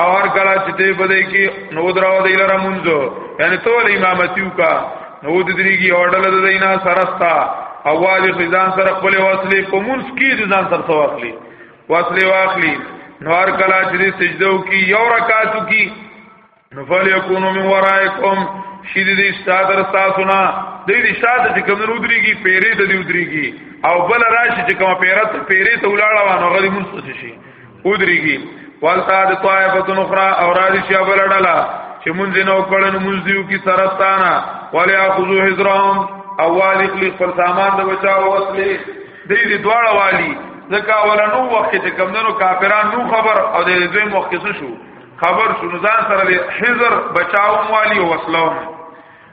A: او هر کله چې ته بده کې نو دراو دی لره مونږ یعنی تو ول امامتی وکا نو د دریږي اورډل د دینا سرستا او واجب ځان سره خپل وصلې په مونږ کې د ځان سره واخلي وصلې واخلي نو هر کله چې سجده وکي یو رکعت وکي نو فل یکونو من ورائکم شید دې ستادر تاسو نه دې دې شاد چې کوم نو دريږي پیرې ته دې دريږي او بل راشي چې کوم پیرت پیرې ته ولاړه وانه غري مونږ شي ودریږي والتا د طائفتن اخرى او راضی شیا بلډلا چې مونږ نه وکړن مونږ دیو کی سرستانا ولی اخذو حضرهم او والی خلی خپل سامان د بچاو وصلی دې دې دواړه والی ځکه ولنو وخت چې کمندونو کافران نو خبر او دې دوی مخکې شو خبر شنو ځان سره حضر بچاو والی او وصلهم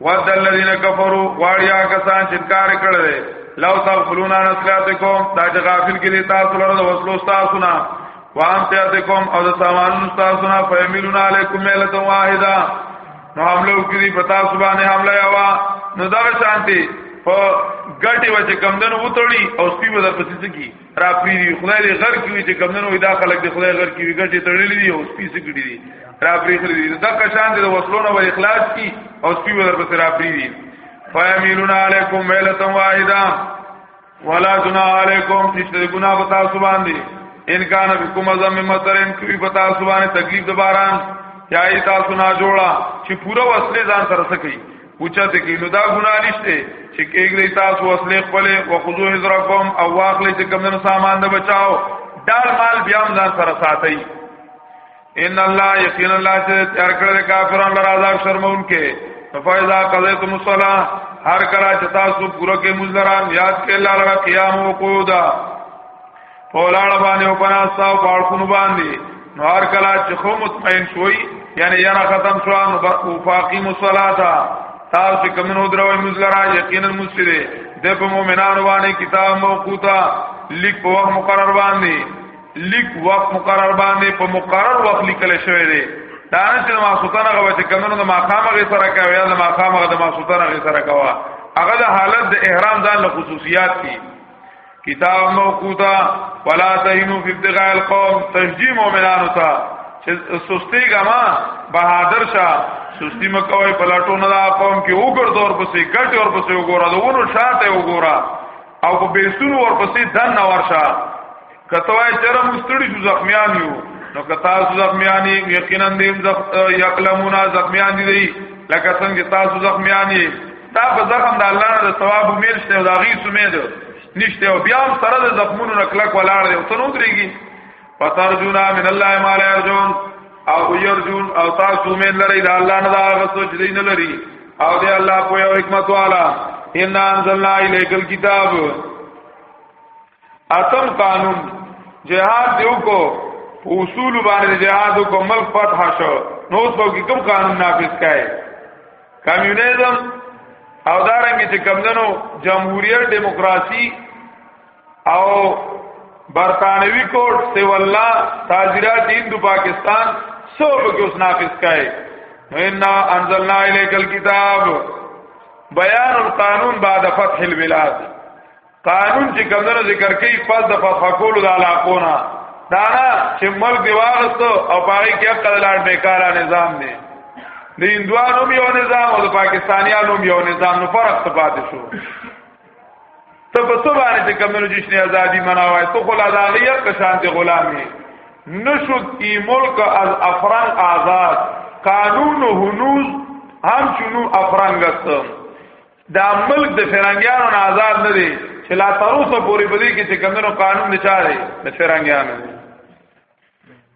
A: ود الذين كفروا واړیا کسان چې کار کړل لو تغفلون عن صلاتكم دا چې غافل کړي تاسو لره د وسلو تاسو نه وان تیاتکم او د سامان تاسو نه فیملون علیکم ملت واحده نو حمله وکړي پتا سبحانه حمله یوا نو دا شانتي په ګټي وجه کمدن وټړي او سپي ودا پسې کی را پریری خدای دې غر کې وي چې کمنو وي دا خلک دې خدای غر کې وي ګټې تړلې دي او سپي سګړي دي را پریخلې دي دا کشان دې وصلونه ول اخلاص کی او سپي ور پسې را پریری فیملون علیکم میلتا واحدا ولا جنا علیکم چې ګنا بتا سبحان دي ان کان بكم ازم مترن کوي بتا سبحان تکلیف د باران یا ای تاسو نه جوړا چې پورا وصلې ځان سره سکی اوچته کې نو دا ګناه نشته چې کېږي تاسو وسلې خپل او خذو حذرکم او واخلې چې کوم سامان نه بچاو ډال مال بیا هم ځان سره ساتي ان الله یقین الله چې تیار کړل کافرانو لپاره عذاب شرمون کې فایذا قضیتم الصلاه هر کله چې تاسو پوره کې مزران یاد کې الله لپاره قیام او قعود په ولاړ باندې او پناستا او پاړکونو باندې نو هر کله چې خو مطمئن شوي یعنی یاره ختم شو نو وفاقی مصلاتا تاسو کمنو دروي مزلرا یقینا مسجده د په مؤمنانو باندې کتاب موقوتا لیک په وخت مقرر باندې لیک وخت مقرر باندې په مقرر وخت لیکل شوی دی دا نه چې ما سلطانه غو چې کمنو د ماقامه غي سره کوي یا د ماقامه د ما سلطانه غي سره کوي هغه د حالت د احرام ځان له خصوصیات دي کتاب موقوتا ولا تهینو فی ابتغاء القوم تشجیع مؤمنانو ته چې سستی ګما بهادر شه سستی مکوې پلاټونه دا قوم کې وګرځو اور پسې ګټ اور پسې وګوره دا ورو شاته وګوره او په بیسونو اور پسې دن نه ورشه کتوای چر مستړي شو زخمیان یو نو کتا زخمیان یقینا دې یقلمونا زخمیان دي لکه څنګه تاسو زخمیان تا په زخم د الله نه د ثواب امید شته او د غي سمید نشته او بیا سره د زخمونو نکلک ولاړ دی او ته نو درېږي پتر جونا من الله ما لا يرجون او يرجون او تاسو امید لرئ د الله نه دا غسو چې دین لري او دی الله په یو حکمت والا ان انزلنا الیک الكتاب اتم قانون جهاد دیو کو اصول باندې جهاد کو ملک فتح شو نو څوک کوم قانون نافذ کړي کمیونیزم او دارنګ چې کمندنو جمهوریت دیموکراسي او برتانوي کوټ سی والله تاجرات هندو پاکستان سب کې اوس نافذ کړي ان انزلنا الیک الكتاب بیان القانون بعد فتح البلاد قانون چې کمنو ذکر کوي پس د فتح کولو د علاقونه دا نه چې ملک دی واغست او پاره کې حق دلار بیکاره نظام دی د هندوانو یو نظام او د پاکستانیانو یو نظام نو فرق څه پاتې شو ته په څه باندې چې کمنو جشن ازادي مناوای ته خلا د هغه په شان دي غلامي نشد ای ملک از افران آزاد قانون و هنوز همچنو افران گستم دا ملک د فرنګیانو نه آزاد نه دی چې لا تر اوسه پورې په دې کې چې کمنو قانون نه چاره د فرنګیانو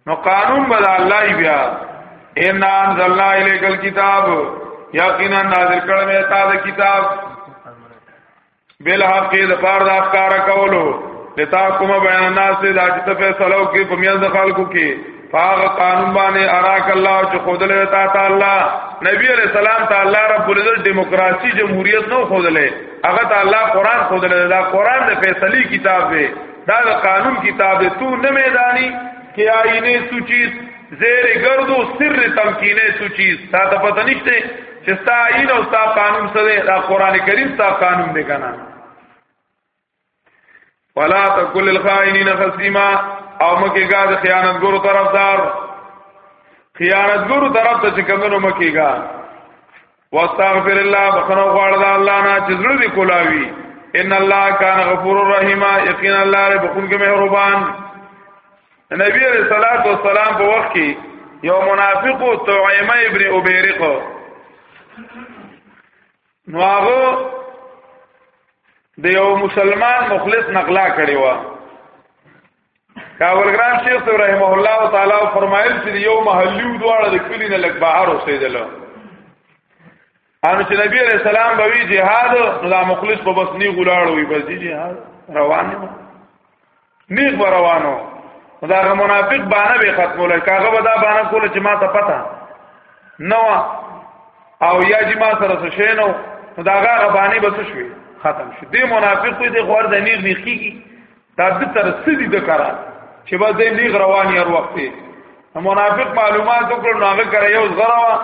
A: نو قانون بل الله بیا ان انزلنا الیک الكتاب یقینا نازل کړم تا د کتاب بل حق د پاره د افکار کولو لتا کوم بیان الناس د اجته فیصلو کې په میاں د خلکو کې فاغ قانون باندې اراک الله چې خودلې تا تعالی نبی علیہ السلام تعالی رب العزت دیموکراسي جمهوریت نو خودلې هغه تعالی قران خودلې دا قران د فیصلی کتاب دی دا د قانون کتاب دی تو نه میدانی کې آئینه سوچیز زیر گردو سر تمکینه سوچیز تا ته پته نشته چې ستا آئین او ستا قانون سره دا قران کریم ستا قانون دی کنه ولا تکل الخائنین خصیما او مکه گا د خیانتګرو طرفدار خیانتګرو طرف ته چې کمنو مکه گا واستغفر الله بخنو غواړه د الله نه چې زړه دې کولاوي ان الله کان غفور الرحیم یقینا الله دې بخون کې مهربان نبی علیہ الصلوۃ والسلام په وخت کې یو منافق او تعیمه ابن ابیرق نو هغه د یو مسلمان مخلص نقلا کړی و کاورګران شیخ صاحب رحمه الله تعالی فرمایل چې یو محلیو دواړه د کلی نه لګ بهر اوسېدل ان چې نبی علیہ السلام به وی jihad نو دا مخلص په بس نی غلاړ وي بس دی jihad روان نه نیغ به روانو دا هغه منافق باندې به ختمول کاغه به دا باندې کول چې ما ته پته نو او یا چې ما سره څه شي نو دا هغه باندې به څه شي ختم شي دې منافق دې غوړ د نیغ نیغ کیږي دا د تر سدي د قرار چې به دې نیغ رواني هر وخت منافق معلومات وکړو نو هغه کرے یو زراوا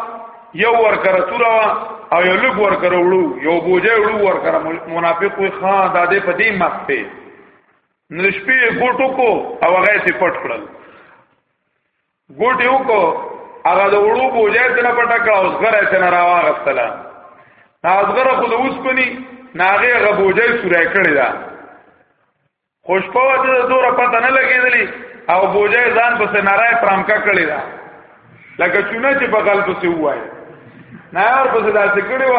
A: یو ور کرے توروا او یو لګ ور کرے وړو یو بوجه وړو ور کرے منافق وي خان دا دې په دې مخته نو شپې ګوټو کو او هغه ته پټ کړل ګوټو کو هغه د وړو بوجه ته نه پټ کړ او زغره ته نه راوغستله نازغره خو د اوسپنی ناغه غبوجه سورې کړی دا خوشپو ته دوره پته نه لګېدلی او بوجه ځان په سنارای پرامکا کړی دا لکه چونه چې په غل پسې وای نه اور پسې داسې کړی و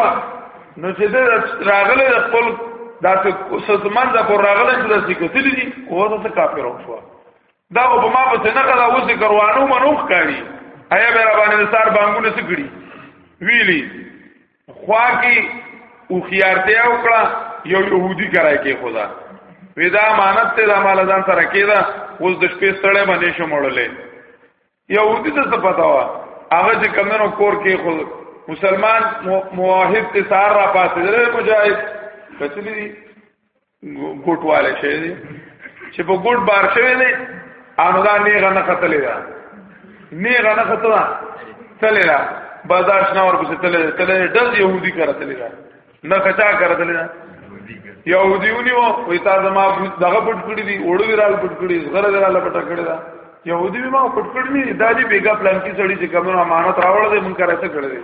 A: نو چې د راغله د خپل داسې سزمن د پر راغله چې داسې کتلی دي او دا څه کافر وشو دا په ما پسې نه کړه اوس کروانو منوخ کړي ایا به را باندې سار بانګونه څه کړی ویلی خوا کې او خيارته او کړه یو يهودي کرای کې خدا ودا مانت ته د مال ځان سره کېدا اوس د شپې ستړې باندې شمړلې يهودي ته څه پتا وا هغه چې کمنو کور کې خو مسلمان موحد ته سار را پاتې درې مجاهد کچلي دي ګوټ والے شي دي چې په ګوټ بار شوی دی انو دا نه غنه خطلې دا نه غنه خطلا تلې دا بازار شنور په تلې تلې ډز يهودي کرا تلې دا نه کچا کړل يهوديونی وو وي تا زما دغه پټ کړی دي وړو ویرال پټ کړی غره ویرال پټ کړی دا يهودي ما پټ کړی نه دا دي بیګا پلان کې سړی چې کوم امانت راوړل دي مونږ راته کړی دي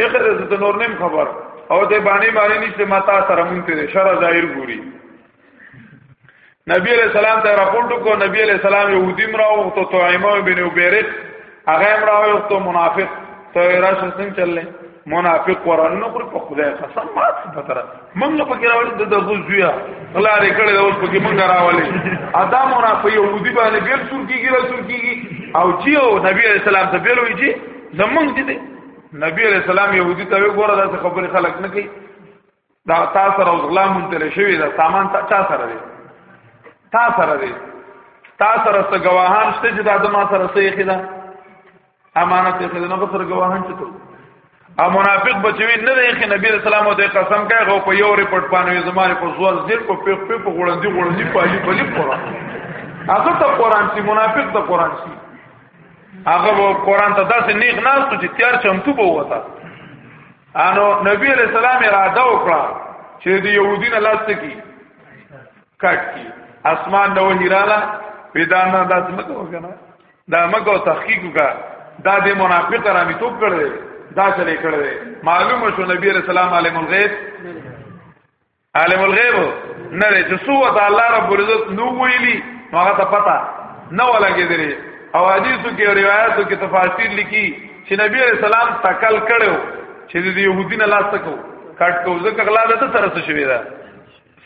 A: یې خره زه ته نور نیم خبر او ته باندې باندې نشته متا سره مونږ ته شر ظاهر ګوري نبی علیہ السلام ته راپورټ کو نبی علیہ السلام يهودي مراو ته توعیمه بن وبیرت هغه مراو ته منافق ته راشه څنګه چللې منافق ورنه پر په خدای قسم ما څه پته را موږ له پکې راوړل د دغه زویا خلا لري کړي اوس پکې موږ راولې ادا منافق يهودي باندې بیر سور کیږي را سور کیږي او چې او نبی عليه السلام ته بیل وی چې زمونږ دي نبی عليه السلام يهودي ته وګوره دا خبره خلک نه کوي دا تا سره غلا مونتل شوی دا سامان تا چا سره دی تا سره دی تا سره څه گواهان شته چې دا د ما سره صحیح خدا امانت یې خدا نه سره گواهان چته ا منافق بچوي نه دی چې نبی رسول الله ته قسم کوي غو په یو رپورټ باندې زماره په زوال زیر په په په په غړندې غړندې پالي پالي قران هغه ته قران سي منافق ته قران سي هغه قران ته داسې نیک ناس چې تیار چمتو بوته انو نبی علیہ السلام اراده وکړه چې د يهودین لاس ته کی کټ کی اسمان نو هیرالا پیدا نه داس مکو کنه دا مکو تحقیق کا دا د منافق را می توپ کړل دا چلے کړل معلومه شو نبی علیہ السلام عالم الغیب عالم الغیب نه دی چې سو ته الله رب العزت نو ویلی نو هغه ته پتا نه ولګېدلی او حدیثو کې او روایتو کې تفاسیر لیکي چې نبی رسول الله تکل کړو چې د يهودین الله تکو کټ کو ځکه غلا ده تر څه شوی دا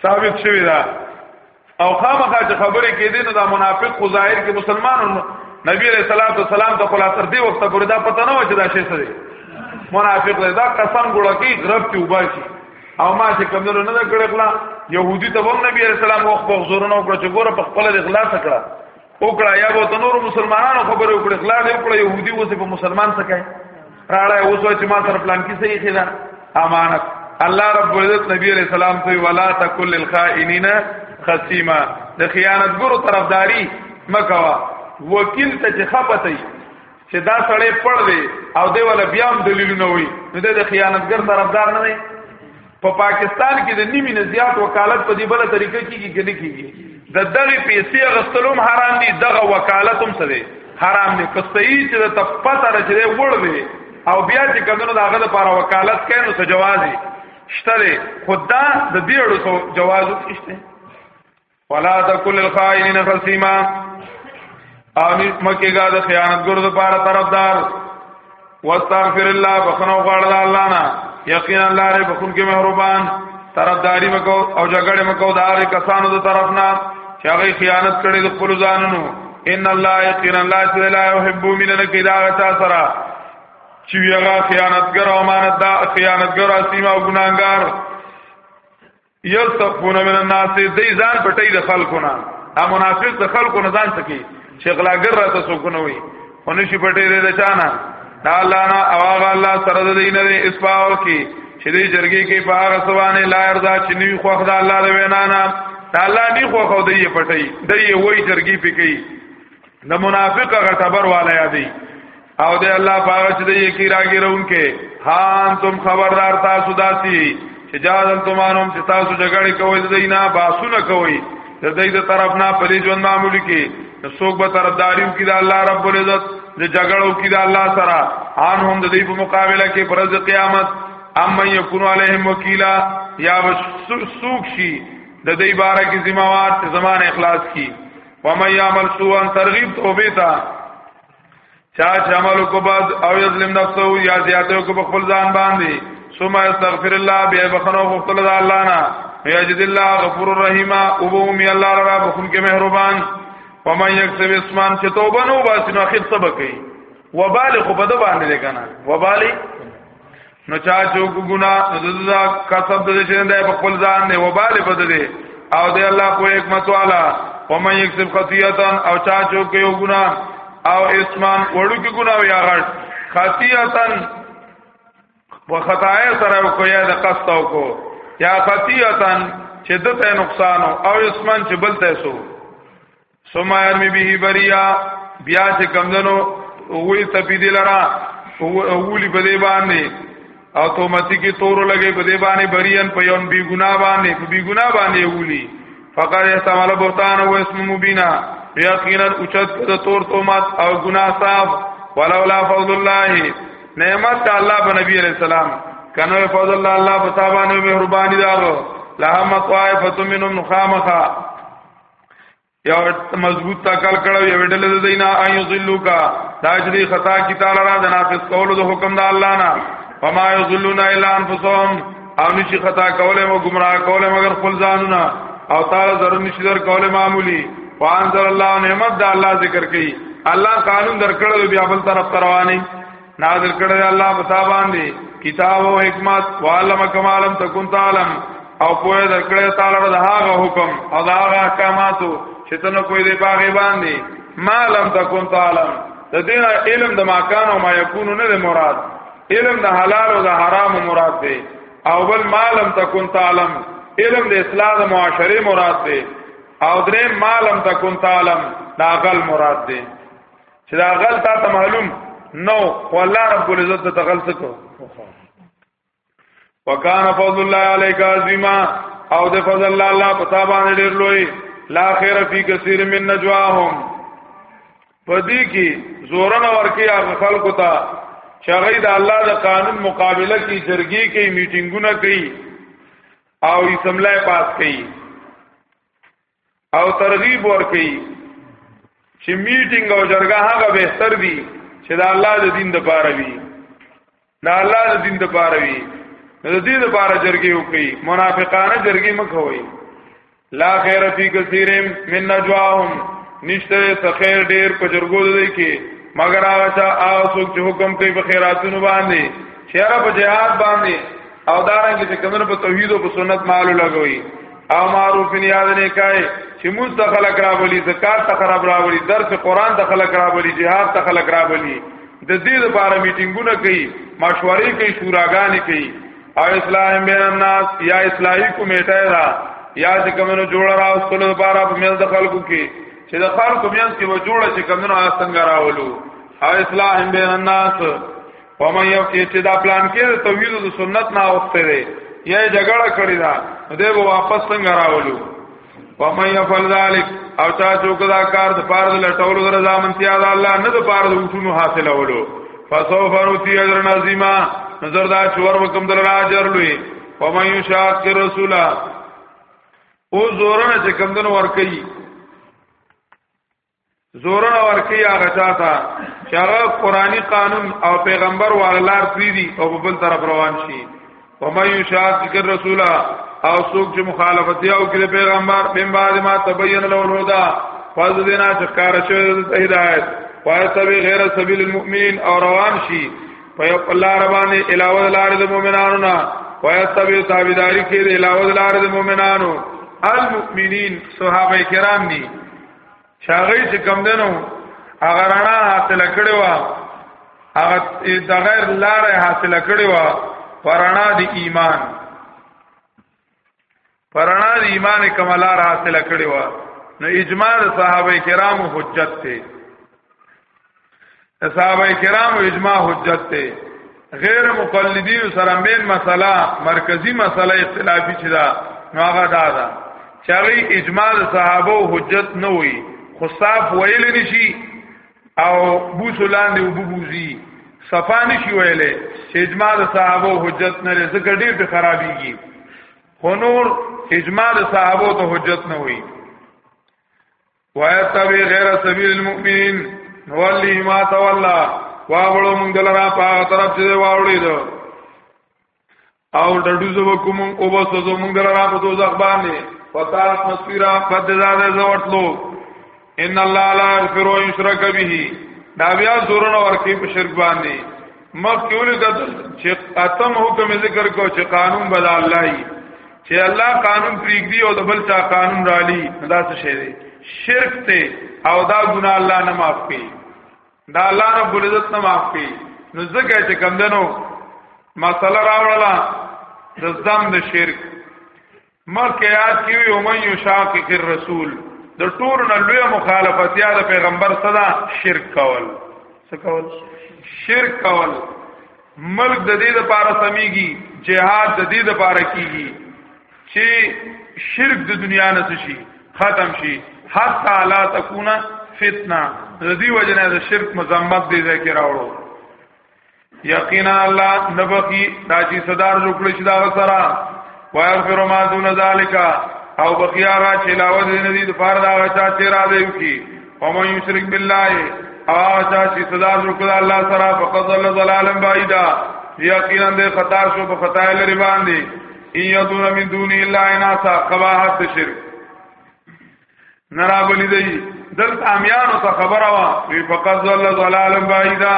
A: ثابت شوی دا او خامخا چې خبرې کې دي نو دا منافق خو ظاهر کې مسلمان نبی علیہ الصلوۃ والسلام ته خلاص تر دې وخت پورې دا پته نه و چې دا شی څه دی منافق دی دا قسم ګړه کې غرب ته وباسي او ما چې کمنو نه کړې خلا يهودي ته هم نبی علیہ السلام وخت په زور نه وکړ چې ګوره په خپل اخلاص کړه وکړه یا به د نور مسلمانانو خبرې وکړي خلا دې وکړه يهودي اوس په مسلمان څه کوي راړای اوس چې ما سره پلان کې صحیح خلا امانت الله رب العزت نبی علیہ السلام ته ولا تکل الخائنین خصیما د خیانتګرو طرفداری مکوا وکیل ته چې خپتای چې دا سړی پړ دی او دی ولا بیا هم دلیلونه وي نو د خیانتګر طرفدار نه دی په پاکستان کې د نیمه نه زیات وکالت په دې بل طریقه کېږي کې نه کېږي د دغه پیسې غستلوم حرام دي دغه وکالت هم څه دی حرام دي که صحیح چې د تپته راځي وړ دی او بیا چې کمنو داغه لپاره وکالت کین نو څه جواز دي شته خدا د دې اړو جواز نشته ولا تکل الخائنین خصیما او نس مکیگا د خیانت ګرد پار طرفدار واستغفر الله بخنو غړ د الله نه یقینا الله ری بخون کې مهربان طرفداری مکو او جګړه مکو دار کسانو د طرف نه چې هغه خیانت کړي د خپل ځانونو ان الله یقینا الله تعالی لا يحب من الکدا سرا چې هغه خیانتګر او امانتدار خیانتګر او سیما او ګناګار یستفون من الناس دی ځان پټي د خلقونه ا منافق د خلقونه ځان سکی چې غلاګر را تاسو کو نه وي ونه شي پټي دی د چانا دا الله نه او هغه الله سره د دین دی اسپاو کی چې دی جرګي کې په هغه سوانه لا ارزا چې نیو خوخ د الله د وینا نه دا الله نه خوخ او دی پټي دی وای جرګي پکې د منافق هغه ټبر والا یادې او د الله پاک چې د یکی راګیرون کې هان تم خبردار تاسو داسي چې جادل تمانم چې تاسو جګړه کوي د دینه باسونه کوي د دې د طرف نه پلی ژوند معمولی کې نو څوک به طرفداریو کې د الله رب العزت د جګړو کې د الله سره ان هم د دې په مقابله کې پر ورځ قیامت اما یکون علیهم وکیلا یا سوک شي د دې باره کې ذمہ وار ته زمانه اخلاص کی ومن يعمل سوءا ترغيب توبه تا چا عمل کو بعد او یظلم نفسه یا زیاته کو خپل ځان باندې ثم استغفر الله به بخنو خپل الله نه یجد الله غفور الرحیم او بوم الله را بخون کې مهربان ومن یکسب اسمان چې توبه نو باسي نو اخر سبق کوي وبالغ په د باندې کنه وبالغ نو چا چوک ګنا نو دزا کسب د شین دی په خپل ځان نه وبال بدلې او دی الله په حکمت والا او مې یک سب خطیاتن او چا چوک یو ګنا او اسمان وړو کې ګنا یا غټ خطیاتن و خطای سره کو یا د قصد او کو یا خطیاتن چې دته نقصان او اسمان چې بل تاسو ثم يرمي به بريا بیا چې کمندنو وې تپی دی لرا اولی په دې باندې او تو متی کې تور لګې په دې باندې بریان په یون بی ګنا باندې په بی ګنا باندې اولی فقط استعمال بهتان او اسم مبینا یقینا اوچت د تور تومت او ګنا صاحب ولولا فضل الله نعمت الله په نبی علیہ السلام کنو فضل الله الله په صاحبانو مهرباني داغو لهم طائفه منهم خامخه یا مضبوط تا کال کړو یا وډل د دینا ایو ذلو کا دا چې خطا کی تعالی را د نافذ کولو د حکم د الله نه فما یذلون الا انفسهم او نشي خطا کوله مو گمراه کوله مگر خپل ځانونه او تعالی زر نشي در کوله معمولی وانزل الله نعمت د الله ذکر کوي الله قانون درکړو بیا بل طرف رواني نازل کړی دی الله په تا باندې کتاب او حکمت وعلم کما لم تكن تعلم او پوهه درکړی تعالی د هغه حکم او د هغه احکاماتو چې تنه کوی دی باغې باندې ما لم تكن تعلم د دې علم د ماکان او ما یکون نه مراد علم د حلال او د حرام مراد دی او بل ما لم تكن تعلم علم د اصلاح د معاشره مراد دی او درې ما لم تكن تعلم دا غل مراد دی چې دا غل تا ته معلوم نو خو الله رب العزت ته غل سکو وکانا فضل الله علیک عظیما او د فضل الله الله پتا باندې ډیر لوی لا خیر فی کثیر من نجواهم پدې کې زورن ورکی هغه خلکو ته چې هغه د الله د قانون مقابله کې جرګي کې میټینګونه کوي او اسمبلی پاس کوي او ترغیب ورکړي چې میټینګ او جرګه هغه به تر دي چې د الله د دین د پاره وي د الله د دین د پاره وي د دې د پاره جرګه وکړي منافقانه جرګه مکوي لا خیر فی کثیر من نجواهم نشته سخیر ډیر په جرګو دي کې مگر هغه چا هغه څوک چې حکم کوي په خیراتونو باندې شهر په جهاد باندې او دارنګ چې کمنو په توحید او په سنت مالو لګوي او معروف یاد نه کای چې موږ ته خلق را بلی زکات ته خراب را بلی درس قران ته خلق را بلی jihad ته خلق را بلی د دې لپاره میټینګونه کوي مشورې کوي شوراګانې کوي او اصلاح بین الناس یا اصلاحی کمیټه دا یا چې کومو جوړ را اوسلو لپاره په مل د خلکو کې چې د خلکو مینس کې و جوړه چې کومو آسنګ راولو او اصلاح بین الناس په ما یو کې چې دا پلان کې د توحید او سنت نه اوخته دی یا جګړه کړی دا دې به واپس څنګه راولو په ما یفعل ذلک او چا چې دا کار د پاره د لټولو د رضا منتیا د الله نه د پاره د وټونو حاصلولو فسوف نوتی اجر نظیما نظر دا چور وکم دل راجر لوی په ما یو شاک رسولا او زورنه چې کمدن ور کوي زورن ورکی هغه چاته چې هغه قرآنی قانون او پیغمبر والار پریدي او په بل طرف روان شي و مې یشاد ذکر رسولا او څوک چې مخالفت یو کړي پیغمبر بیم بعد ما تبین له الهدى فاز دینا چې کار شوی د هدایت وای سبي غیر سبیل المؤمنین او روان شي په الله ربانه علاوه لار د مؤمنانو نه وای سبي تابعداري کې علاوه لار د مؤمنانو المؤمنین صحابه کرام دي شاغی چې کم دنو هغه رڼا حاصله کړې و هغه د غیر لارې حاصله کړې و پرانا دی ایمان پرانا دی ایمان کملار حاصله کړې و نو اجماع صحابه کرامو حجت ته صحابه کرام اجماع حجت ته غیر مقلدین سره مین مسله مرکزی مسله اختلافی چې دا نو هغه دا ده چې هغه اجماع صحابه او حجت نه وي خو صاف ویل نشي او بوسلان دی وبوزي صفا نشي ویلې چې اجماع صحابه او حجت نه لري ځکه ډیر په خرابيږي خو نور اجماع صحابه ته حجت نه وي ويتبع غير سبيل المؤمنين نولي ما تولى واغړو مونږ دلرا په طرف چې واوړې دو او ډډو زو کوم او بس زو مونږ دلرا په دوزخ باندې پتا مسیرا قد زاده زوټلو ان الله لا يغفر يشرك به دا بیا زورن ورکی په شرک باندې مخ کیول کتل چې اتم حکم ذکر کو چې قانون بلا الله چې الله قانون پریږدي او د بل چا قانون را لي دا څه شی دی شرک ته او دا ګناه الله نه معاف کوي دا الله رب العزت نه معاف کوي نو ځکه چې کم دنو مسله راوړله د زم د شرک مکه یاد کیوی او من یشاقق الرسول د ټول نه لوی مخالفت یا د پیغمبر صدا شرک کول څه کول شرک کول ملک د دې لپاره سميږي جهاد د دې لپاره کیږي چې شرک د دنیا نه شي ختم شي حتا لا تکونه فتنه د دې وجنه د شرک مذمت دې ځای کې راوړو یقینا الله نبقي دا چې صدر جوړ کړی چې دا سره ويغفر ما دون ذالک او بقیا را چې لاوه دې نه دي د فردا غچا چې را دی کی ومن یشرک بالله آجا چې صدا شرک د الله سره فقد ضل ضلالا بعیدا یقینا د خطا شو په خطا لري باندې ان یدون من دون الا اناسا قباحت شرک نرا بلی دی دل امیانو ته خبره وا وی فقد ضل ضلالا بعیدا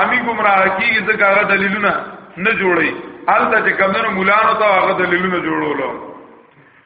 A: امی گمراه کیږي ځکه هغه دلیلونه نه جوړي الته چې کمنو مولانو ته هغه دلیلونه جوړولو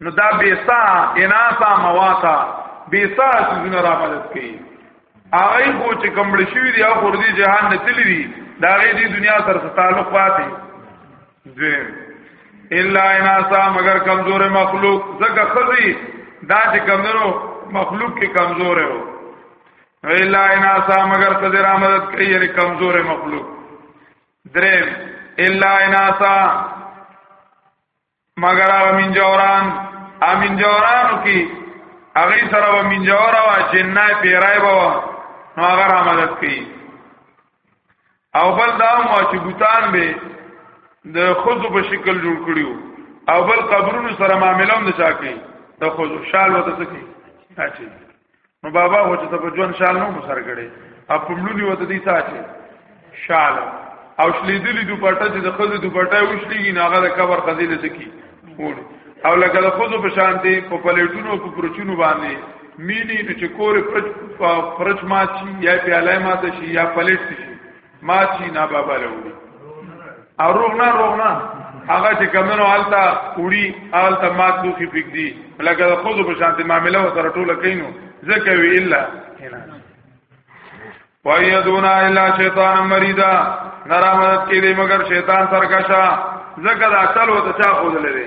A: نو دا بیسا اناسا مواتا بیسا سوزونه را مدد کوي هغه خو چې کمړ شوی دی او خور دی جهان نه تللی دی دا غي دی دنیا سره تعلق پاتې دویم الا اناسا مگر کمزور مخلوق زګه خزي دا چې کمزورو مخلوق کې کمزور هو الا اناسا مگر قدر آمدد کوي یعنی کمزور مخلوق دریم الا اناسا مگر هغه من جوران امین جورانو کې هغه سره و من جور او جنای پیرای بو نو هغه مدد کوي او بل دا مو چې بوتان به د خود په شکل جوړ کړیو او بل قبرونو سره معاملوم د چا کوي د خود شال وته کوي اچي نو بابا هو چې په ژوند شال نو مسر کړي اپ مړونی وته دي ساچي شال او شلیدلی دوپټه چې د خزې دوپټه وشلېږي ناغه د کبر خزې له سکی وړي او لکه د خزو په شان دی په پلیټونو په پرچونو باندې مینی چې کور پرچ پرچ مات شي یا پیاله مات شي یا پلیټ شي ما چی نه بابا لوري او روغ نه روغ نه هغه چې کمنو حالتا وړي حالتا ما دوخي پک دي لکه د خود په شانتي معاملې و سره ټوله کینو ځکه وی الا وایدونا الا شیطان مریدا نرا مدد کې دې مگر شیطان سرکشا ځکه دا اصل و ته چا خود لري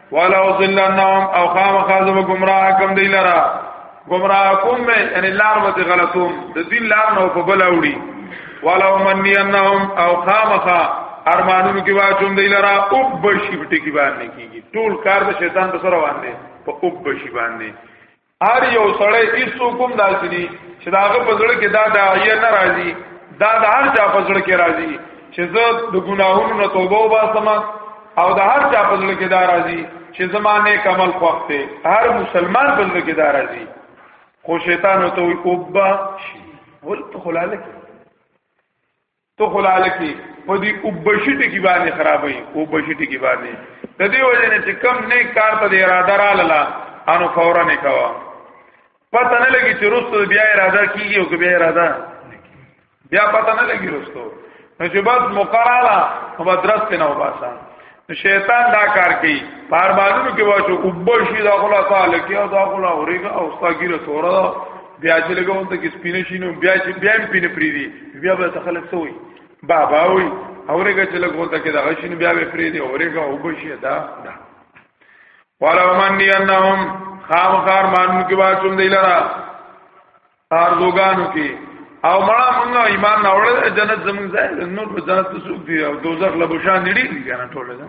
A: ولو ذلنهم او خام خازم گمراه کم دی لرا گمراه کوم مې یعنی لار وځ غلطوم د دین لار نو په بل اوړي ولو منینهم او خامخا ارمانونو کې واچوم دی لرا او بشی پټی کې باندې کیږي ټول کار د شیطان په سره باندې په او بشی باندې هر یو سړی ایسو کوم داسې دي چې داغه په زړه کې دا داعیه نه راځي دا د هر چا په زړه کې راځي چې زه د ګناهونو نه توبه وباسم او د هر چا په زړه کې دا راځي چې زمانه کمل خوښ دی هر مسلمان په زړه کې دا راځي خو شیطان ته وي اوبا شي ولته خلاله کې تو خلالکی په دې وبشټ کې باندې خرابې او بشټ کې باندې د دې وجه نه چې کم نه کار ته اراده را لاله انو فورا نه کوا پته نه لګي چې رستو بیا اراده کیږي او بیا اراده بیا پته نه لګي رستو نو چې بس مقراله مدرسې نه وباسه شیطان دا کار کوي پار باندې کې واشو وبل شي دا خلا تعالی کې او دا خلا اورېګا او استاګیره تورا بیا چې لګون ته کې سپینې شینو بیا چې بیا هم پینې پری دي بیا به تخلص سوی بابا وي اورېګا چې لګون ته کې دا غشین بیا به پری دي اورېګا او بشي دا دا ولو من انهم خام خار مانو کې واشو دی لرا اردوګانو کې او مړه مونږ ایمان نه وړل جنت زمونږ ځای نور په جنت ته سوق دی او دوزخ له بشان نړي دي کنه ټول دا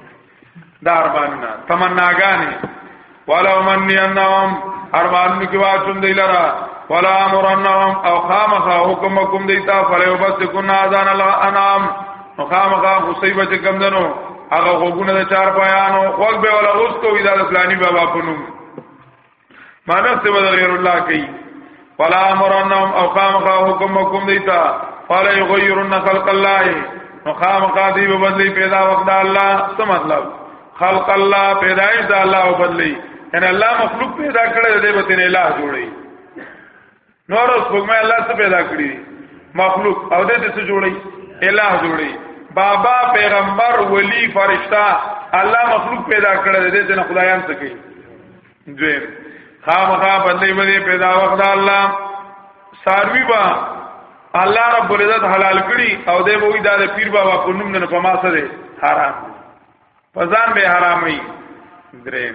A: دار باندې تمناګانی ولا من انهم ارمان کې واچوم دی لرا ولا امرنهم او خامخا حکم کوم دی تا فلیو بس کن اذان الانام نو خامخا مصیبت کم دنو هغه غوګونه د چار پایانو وګ به ولا اوس کوی دا فلانی بابا پنوم مانو څه بدل غیر الله کوي فلا امرنهم او خامخا حکم کوم دیتا فلا یغیرن خلق الله نو خامخا دی په بدلی پیدا وخت الله څه مطلب خلق الله پیدایش د الله او بدلی ان الله مخلوق پیدا کړی دی به تن الہ جوړی نور اوس په مې الله څخه پیدا کړی مخلوق او دې څه جوړي الہ جوړي بابا پیغمبر ولی فرشتہ الله مخلوق پیدا کړل دې څنګه خدایان څه کوي دویم خامخا بندې باندې پیدا وخت الله ساروی با الله رب العزت حلال کړي او دې وې دا د پیر بابا په نوم نه په ما سره حرام پزان به حرامي درې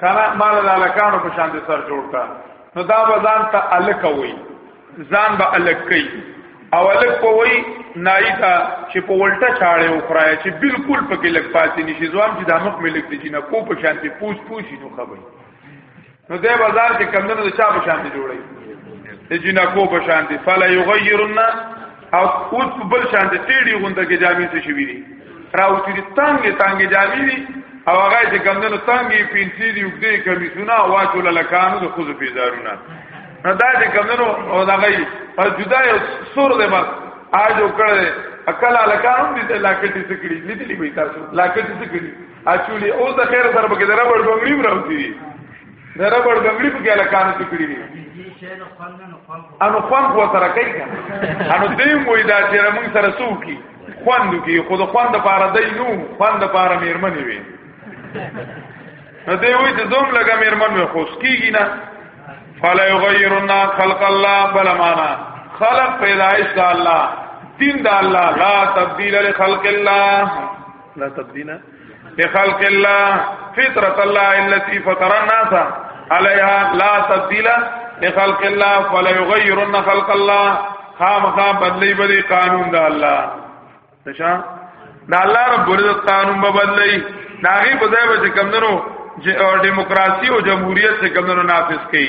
A: کنه مال الکانو په شان دي سر جوړ کا نو دا بزان ته الک وي ځان به الک کوي او الک په وي نای تا چې په ولټه چاړې وخرای چې بالکل پکې لګ پاتې نشي ځوام چې د مخ ملک دي چې نه کو په شان دي پوس پوسي نو خبري نو دې بازار کې کمندونو د چا په شان دي جوړي د جنکو په شان دي فلا یغیرن او اوس په بل شان د ټیډي غونډه کې جامې څه شوې دي راوتی دي تنګې تنګې جامې دي او هغه چې ګندنو تنګې پینسي دي وګړي کمیسونه واچول لکانو د خوځو پیزارونه نو دا چې ګندنو او دغه پر جدا یو سور دی بس آجو کړه اکل لکانو دې لاکټي څه کړی لیدلی به تاسو لاکټي څه کړی اچولي او د خیر سره به کې دربړ بنگړي راوتی دي د ربړ بنگړي په ګاله کانو کې کړی دي انو خوان خو سره کوي کنه انو دې موي دا چې موږ سره سوکي خوان دوی خو د خوان د پاره دی نو خوان د پاره میرمنې وي نو دې وې چې زوم لګا میرمن مې خوش کیږي نه فلا یغیرنا خلق الله بل معنا خلق پیدائش د الله دین د الله لا تبدیل لخلق الله لا تبدیل بخلق الله فطرت الله التي فطر الناس عليها لا تبديل لخلق الله فلا يغيرن خلق الله خامخا بدلی بدی قانون د الله نشا د الله رب عزت قانون به بدلی ناغي په ځای به کمندرو دیموکراسي او جمهوریت څخه کمندرو نافذ کړي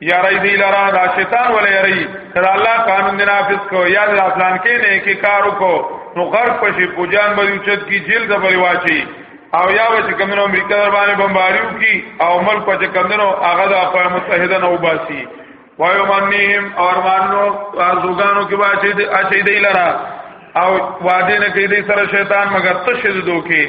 A: یا رای دی لرا دا شیطان ولا یری کدا الله قانون دی نافذ کو یا دا پلان کې نه کې کار کو نو غرق پشي پوجان به اوچت کی جیل د بری واچي او یا وچ کمنو امریکا در باندې بمباریو کی او ملک پچ کمنو هغه د اقوام متحده نو باسي وایو منیم اور مانو ازوګانو کې واچي دی اچي دی لرا او وعده نه کوي سره شیطان مگر تشددو کې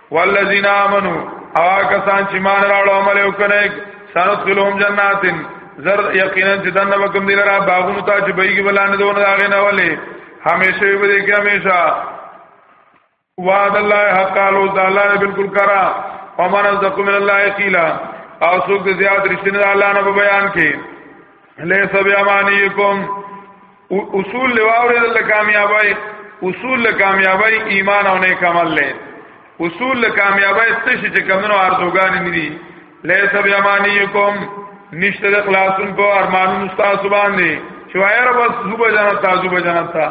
A: والذین آمنو او کسان چې مان راړو عمل وکړي سندخلهم جناتن زر یقینا چې دنه وکم دی را باغونو ته چې بېګي بلانه دونه داغه نه ولې همیشه به دې کې همیشه وعد الله حق قالو تعالی بالکل کرا ومن ازق من الله قیلا او څوک زیات رښتینه الله نه بیان کې لیس بیامانیکم اصول لواوري د کامیابی اصول د کامیابی ایمان او نیک عمل له اصول د کامیابی تشه چې کمنو ارزوګان نه دي لیس بیمانیکم نشته د خلاصون په ارمانونو تاسو باندې چې وایره بس صبح جنت تاسو به جنت تا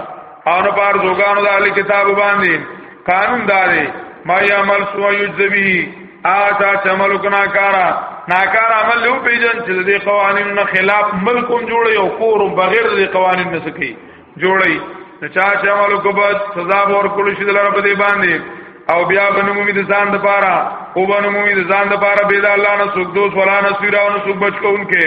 A: او نه پار زوګانو د اهل کتاب باندې قانون داري ما يعمل سو يجزبي آتا چمل کنا کارا ناکار عمل له پیجن چې د قوانینو نه خلاف ملکم جوړي او کور بغیر د قوانینو نه سکی جوړي نو چا چې عمل کو بعد سزا ور کول شي دلاره په دې باندې او بیا بنمومی د ځان د پاره او بنمومی د ځان د پاره بيد الله نه سوګ دوس ولا نه سیرا نه سوګ بچ کوونکې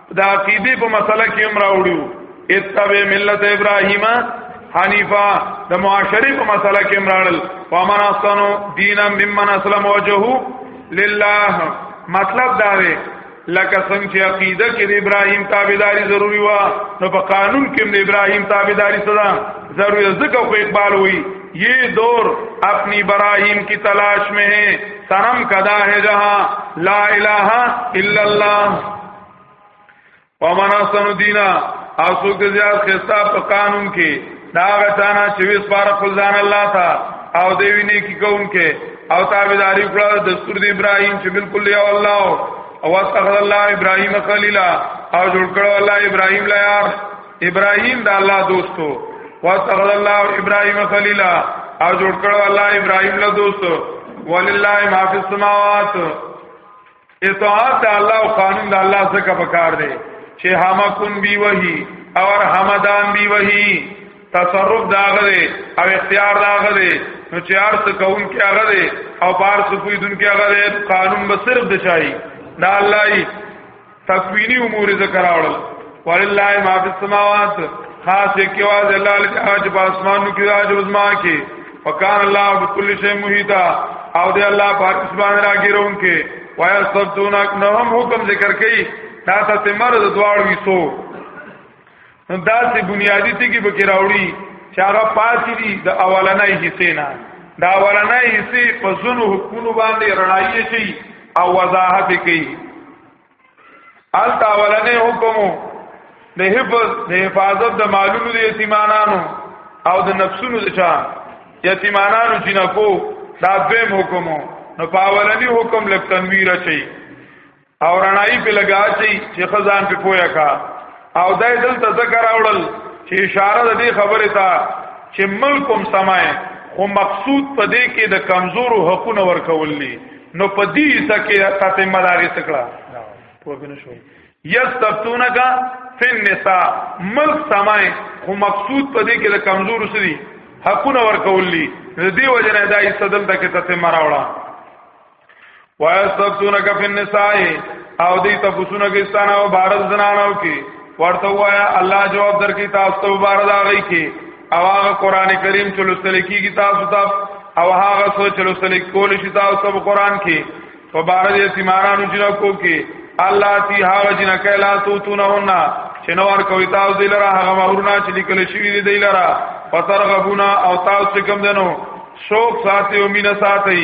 A: دا عقیده په مسله کې هم راوړو اتبع ملت ابراهیم حنیفا د معاشری په مسله کې مرړل فمن احسنو دینا ممن اسلم وجهه لله مطلب دا دی لکه څنګه چې عقیده کې د ابراهیم تابعداري ضروری و نو په قانون کې د ابراهیم تابعداري صدا ضروری ځکه خو اقبال وي یہ دور اپنی ابراہیم کی تلاش میں ہے سرم کدا ہے جہاں لا الہ الا اللہ ومن احسن دینا او څوک د زیات خستا په قانون کې دا غچانا چې وس بار خپل ځان الله تا او دی ویني کې کوم کې او تابعداري کړه د سور د ابراهيم چې بالکل یو الله او استغفر الله ابراهيم خلیلا او جوړ کړه الله ابراهيم لا یار ابراهيم د الله دوستو واستغفر الله ابراهيم خلیلا او جوړ کړه الله ابراهيم له دوستو ولله ما فی السماوات اطاعت د الله او قانون د الله څخه پکار دی چې همکن بی وحی او رحمدان بی وحی تصرف داغه دی او اختیار داغه دی نو چې هر څه کوون کې هغه دی او بار څه کوي دن کې هغه دی قانون به صرف د چای دا الله ای تکوینی امور ذکر اورل ولله ما فی السماوات خاص کې واز الله لکه اج په اسمانو کې اج وزما کې وکان الله بكل شيء محيطا او دی الله پاک سبحانه راګیرون کې وایا سب دونه نهم حکم ذکر کړي تا ته مرز دواړ ویسو دا سه بنیادی تی کې بکې راوړي چې هغه پاتې دي د اولنۍ حصے نه دا اولنۍ حصے په زونو حکومت باندې رڼایي شي او وضاحت کوي التا ولنه حکم د حفظ د حفاظت د مالونو د یتیمانانو او د نفسونو د چا یتیمانانو جنکو دا دویم حکم نو پاولنی حکم لک تنویر چي او رڼای په لگا چي چې خزان په پویا کا او دای دلته ذکر اورل چې اشاره د دې خبره تا چې ملکم سمای خو مقصود په دې کې د کمزورو حقوقو ورکول دي نو په دې سکه تاسو مداري سکړه پوه نه شوي یستفتونک فن نساء ملک سمای خو مقصود په دې کې د کمزور سړي حقونه ورکول دي دې وجنه دا استدل تک ته مراوړه وایستفتونک فن نساء او دې تفسونه کې ستانه او بارز زنانو کې ورته وایا الله جواب درکې تاسو ته بارز اغی کې او هغه قران کریم چې لوستل کیږي تاسو ته او هغه څه چې لوستل کول شي تاسو ته قران کې په بار دې سیمانانو جنا کو کې الله تی هغه جنا کلا تو تو نه ونا چې نو ور کوي تاسو دې لره هغه مہرونه چې لیکل شوی دې لره پتر غبونا او تاسو کوم دنو شوق ساتي او مینا ساتي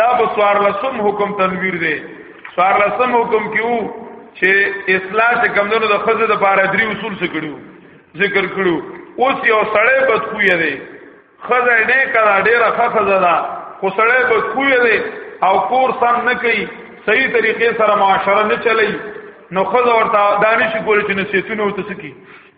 A: دا په سوار لسم حکم تنویر دی سوار لسم حکم کیو چې اصلاح چې کمزونو د خزه د پاره درې اصول څه کړو ذکر کړو اوس یو سړی بد خوې دی خزه نه کړه ډیره خزه ده خو سړی بد خوې دی او کور سم نه کوي صحیح طریقې سره معاشره نه چلی نو خزه ورته دانش کول چې نصیحتونه وته سکی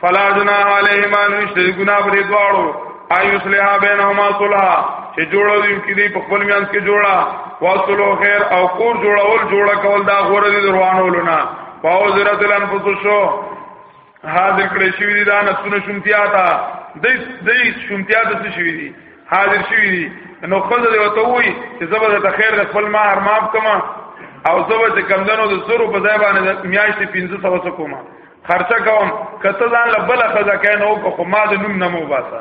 A: فلا جنا علیهما نشته ګنا پرې دواړو ایو صلح بینهما صلح چې جوړو دي کې دي په خپل میانس کې جوړا واصلو خیر او کور جوړول جوړا کول دا غوړه دي روانو لونه فوزرت الانفس شو حاضر کړی شوی دي دا نسونه شومتیا تا د دې شومتیا د څه شوی دي حاضر شوی دي نو خزه دی وته وی چې زبر ته خیر د خپل مہر معاف کما او زبر چې کمندنو د سرو په ځای باندې میاشتې 1500 کومه خرچه کوم کته ځان له بل خزه کین او کو ما د نوم نمو باسا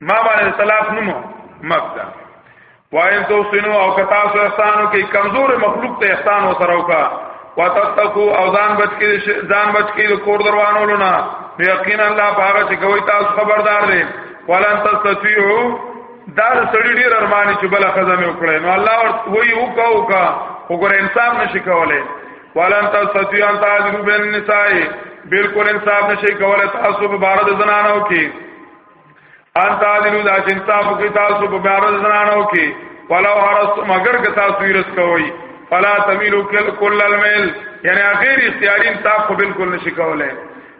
A: ما باندې طلاق نمو مکه وایم تو سينو او کتا سو احسانو کې کمزور مخلوق ته احسان و سره وکا وتتقو او ځان بچ کې ځان بچ کې کور دروانو لونه یقینا الله پاغه چې کوي تاسو خبردار دي ولن تستطيعوا دا سړی ډیر ارمانی چې بل خزه مې وکړي نو الله ورته وی وکاو کا وګوره انسان نشي کولای ولن تستطيعوا ان تعدلوا بين النساء بالکل انصاف نشي کولای تاسو په بار د زنانو کې ان تعدلوا دا چې انصاف کې تاسو په بار د زنانو کې ولو حرست مگر که تاسو یې رس کوي فلا تميلوا كل الميل یعنی غیر اختیاري انصاف خو بالکل نشي کولای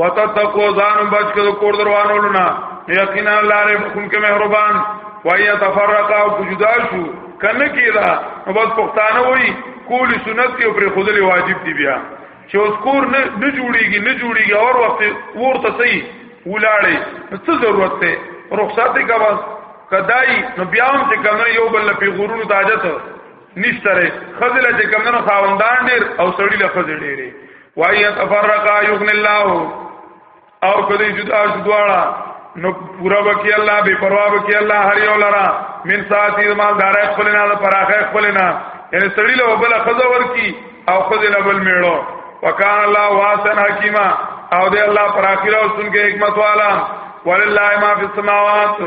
A: وتتقوا ځان بچ کړو کور دروانو لنا یقینا لاره کوم کې مهربان وای تفرق او جدا شو کنه کیدا نو بس پښتانه وای کول سنت کې پر خودلی واجب دی بیا چې اوس کور نه نه جوړیږي نه جوړیږي اور وخت ورته صحیح ولاړې څه ضرورت ته رخصت کا بس کدای نو بیا هم چې کمنه یو بل په غرونو تاجت نشتره خزل چې کمنه خاوندان ډیر او سړی لفظ ډیره وای يتفرقا یغن الله او کدی جدا شو دواړه نو پورا وکي الله به پروا وکي الله هر یو لرا من ساتي مالدار خپل نه پراخه خپل نه یعنی سړی له بل خزا ورکی او خزا له بل میړو وکان الله واسن حکیمه او دی الله پر اخره او سن کې حکمت والا ولله ما فی السماوات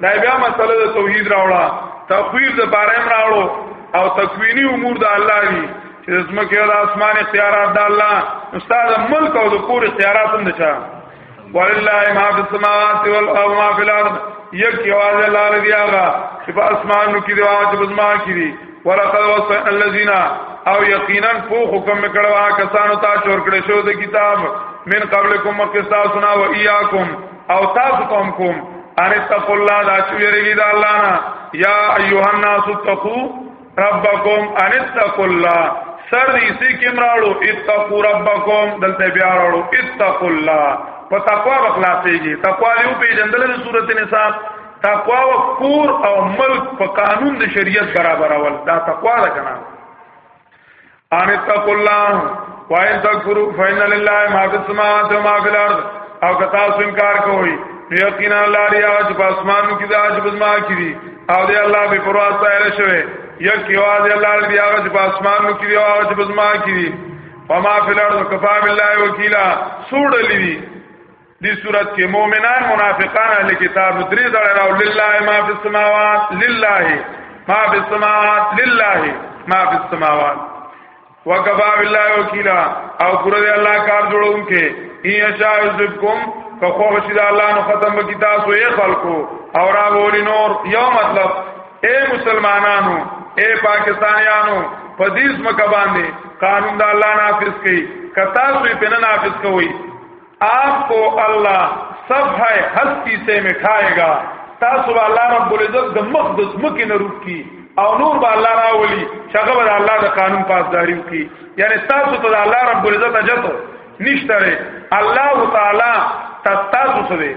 A: دا بیا مسله د توحید راوړه تخویر د باریم راوړو او تکوینی امور د الله دی چې زمکه او اسمان اختیارات د الله استاد ملک او د کور اختیارات هم دچا ولله ما فی السماوات والارض ما فی الارض یک یواز الله لري هغه چې په اسمانو کې دی او چې په زما کې دی ولقد وصينا الذين او یقینا فو حکم کړه کسانو ته چور کړه شو د کتاب من قبلکم مقصا سنا و ایاکم او تاسو کوم کوم ان تقوا الله دا چې ویریږي د الله نه یا ایها الناس تقوا ربکم ان اتقوا الله سر دې سې کې مراړو اتقوا ربکم دلته بیا راړو اتقوا الله په تقوا بخلاصيږي تقوا یو پیجندل د سورته نساء تقوا او کور او ملک په قانون د شریعت برابر اول دا تقوا ده کنه ان اتقوا الله وان تکفروا فإن لله ما في السماوات وما في الأرض او که تاسو انکار کوئ یقینا الله دی هغه چې په اسمانو کې دی هغه چې په ځمکه کې دی او دی الله به پروا سره شوی یک یواز الله دی هغه چې په اسمانو کې دی او هغه چې په ځمکه کې دی فما فی الارض کفا بالله وکیلا سوړلې دي دې صورت کې مؤمنان منافقان اهل کتاب درې ځله راو لله ما فی السماوات لله ما فی السماوات لله ما فی السماوات وکفا بالله وکیلا او پر دې الله کار جوړونکې ان شاء یذبکم فخو شید الله نو ختم کی تاسو یې خلقو او را ولی نور یو مطلب اے مسلمانانو اے پاکستانیانو پدیس مکه باندې قانون د الله نافذ کړي کتا سوی پنه نافذ کوي آپ کو اللہ سب ہے ہستی سے مٹھائے گا تاسو به الله رب العزت د مخ د زمکه نه روک کی او نور به الله راولي چې هغه به الله د قانون پاسداري وکي یعنی تاسو ته الله رب العزت اجت نشته الله تعالی تاسو سره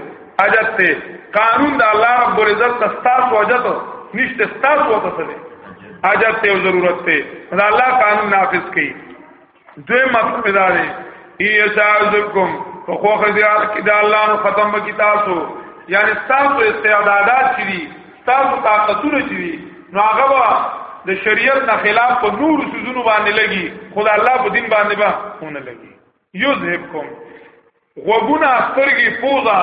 A: اجت ته قانون د الله رب العزت تاسو اجت نشته تاسو ته سره اجت ته ضرورت ته الله قانون نافذ کړي دوی مفهوم دا دی ای سازکم په خوخه دی چې د الله نو ختم کی تاسو یعنی تاسو استعدادات چې دي تاسو طاقتونه چې دي نو هغه د شریعت نه خلاف په نور سوزونو باندې لګي خدای الله په دین باندې به ونه لګي یذهبکم غوګونه سترګي پوزا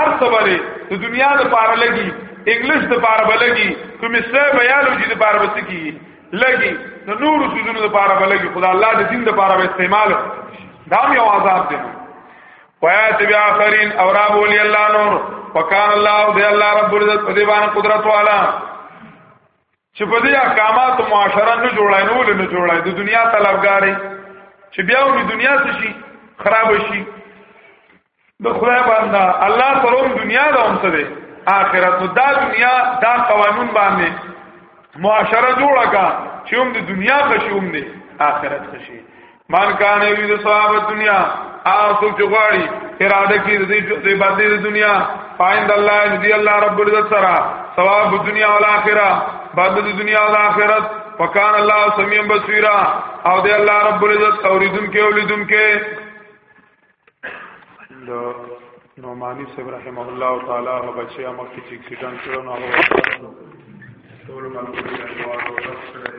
A: ارسه باندې د دنیا د پاره لګي انګلیش د پاره بلګي کمیسټر بیولوژي د پاره بسکی لګي د نورو سوزونو د پاره بلګي خدا الله د دین د پاره استعمال دا یو عذاب دی ویات بیا آخرین اور بولی اللہ نور وکان اللہ دی اللہ رب العزت دیوان قدرت والا چې په دې احکاماتو معاشره نه جوړای نو له نه جوړای د دنیا طلبګاری چې بیا ونی دنیا څه شي خراب شي د خدای باندې الله پرون دنیا دا هم څه ده آخرت نو دا دنیا دا قوانون باندې معاشره جوړه کا چې هم د دنیا خشوم دي آخرت خشي من کان یرید ثواب الدنیا هغه څوک چې غواړي اراده کوي د دې باندې د دنیا پایند الله دې الله رب العزت سره ثواب دنیا او آخرت باندې د دنیا او آخرت وکان الله سميع بصير او دې الله رب العزت اوریدونکو اولیدونکو نعمانی صاحب رحم الله تعالی هغه بچی امر کې چې اکسیډنټ شو نو هغه ټول ملګری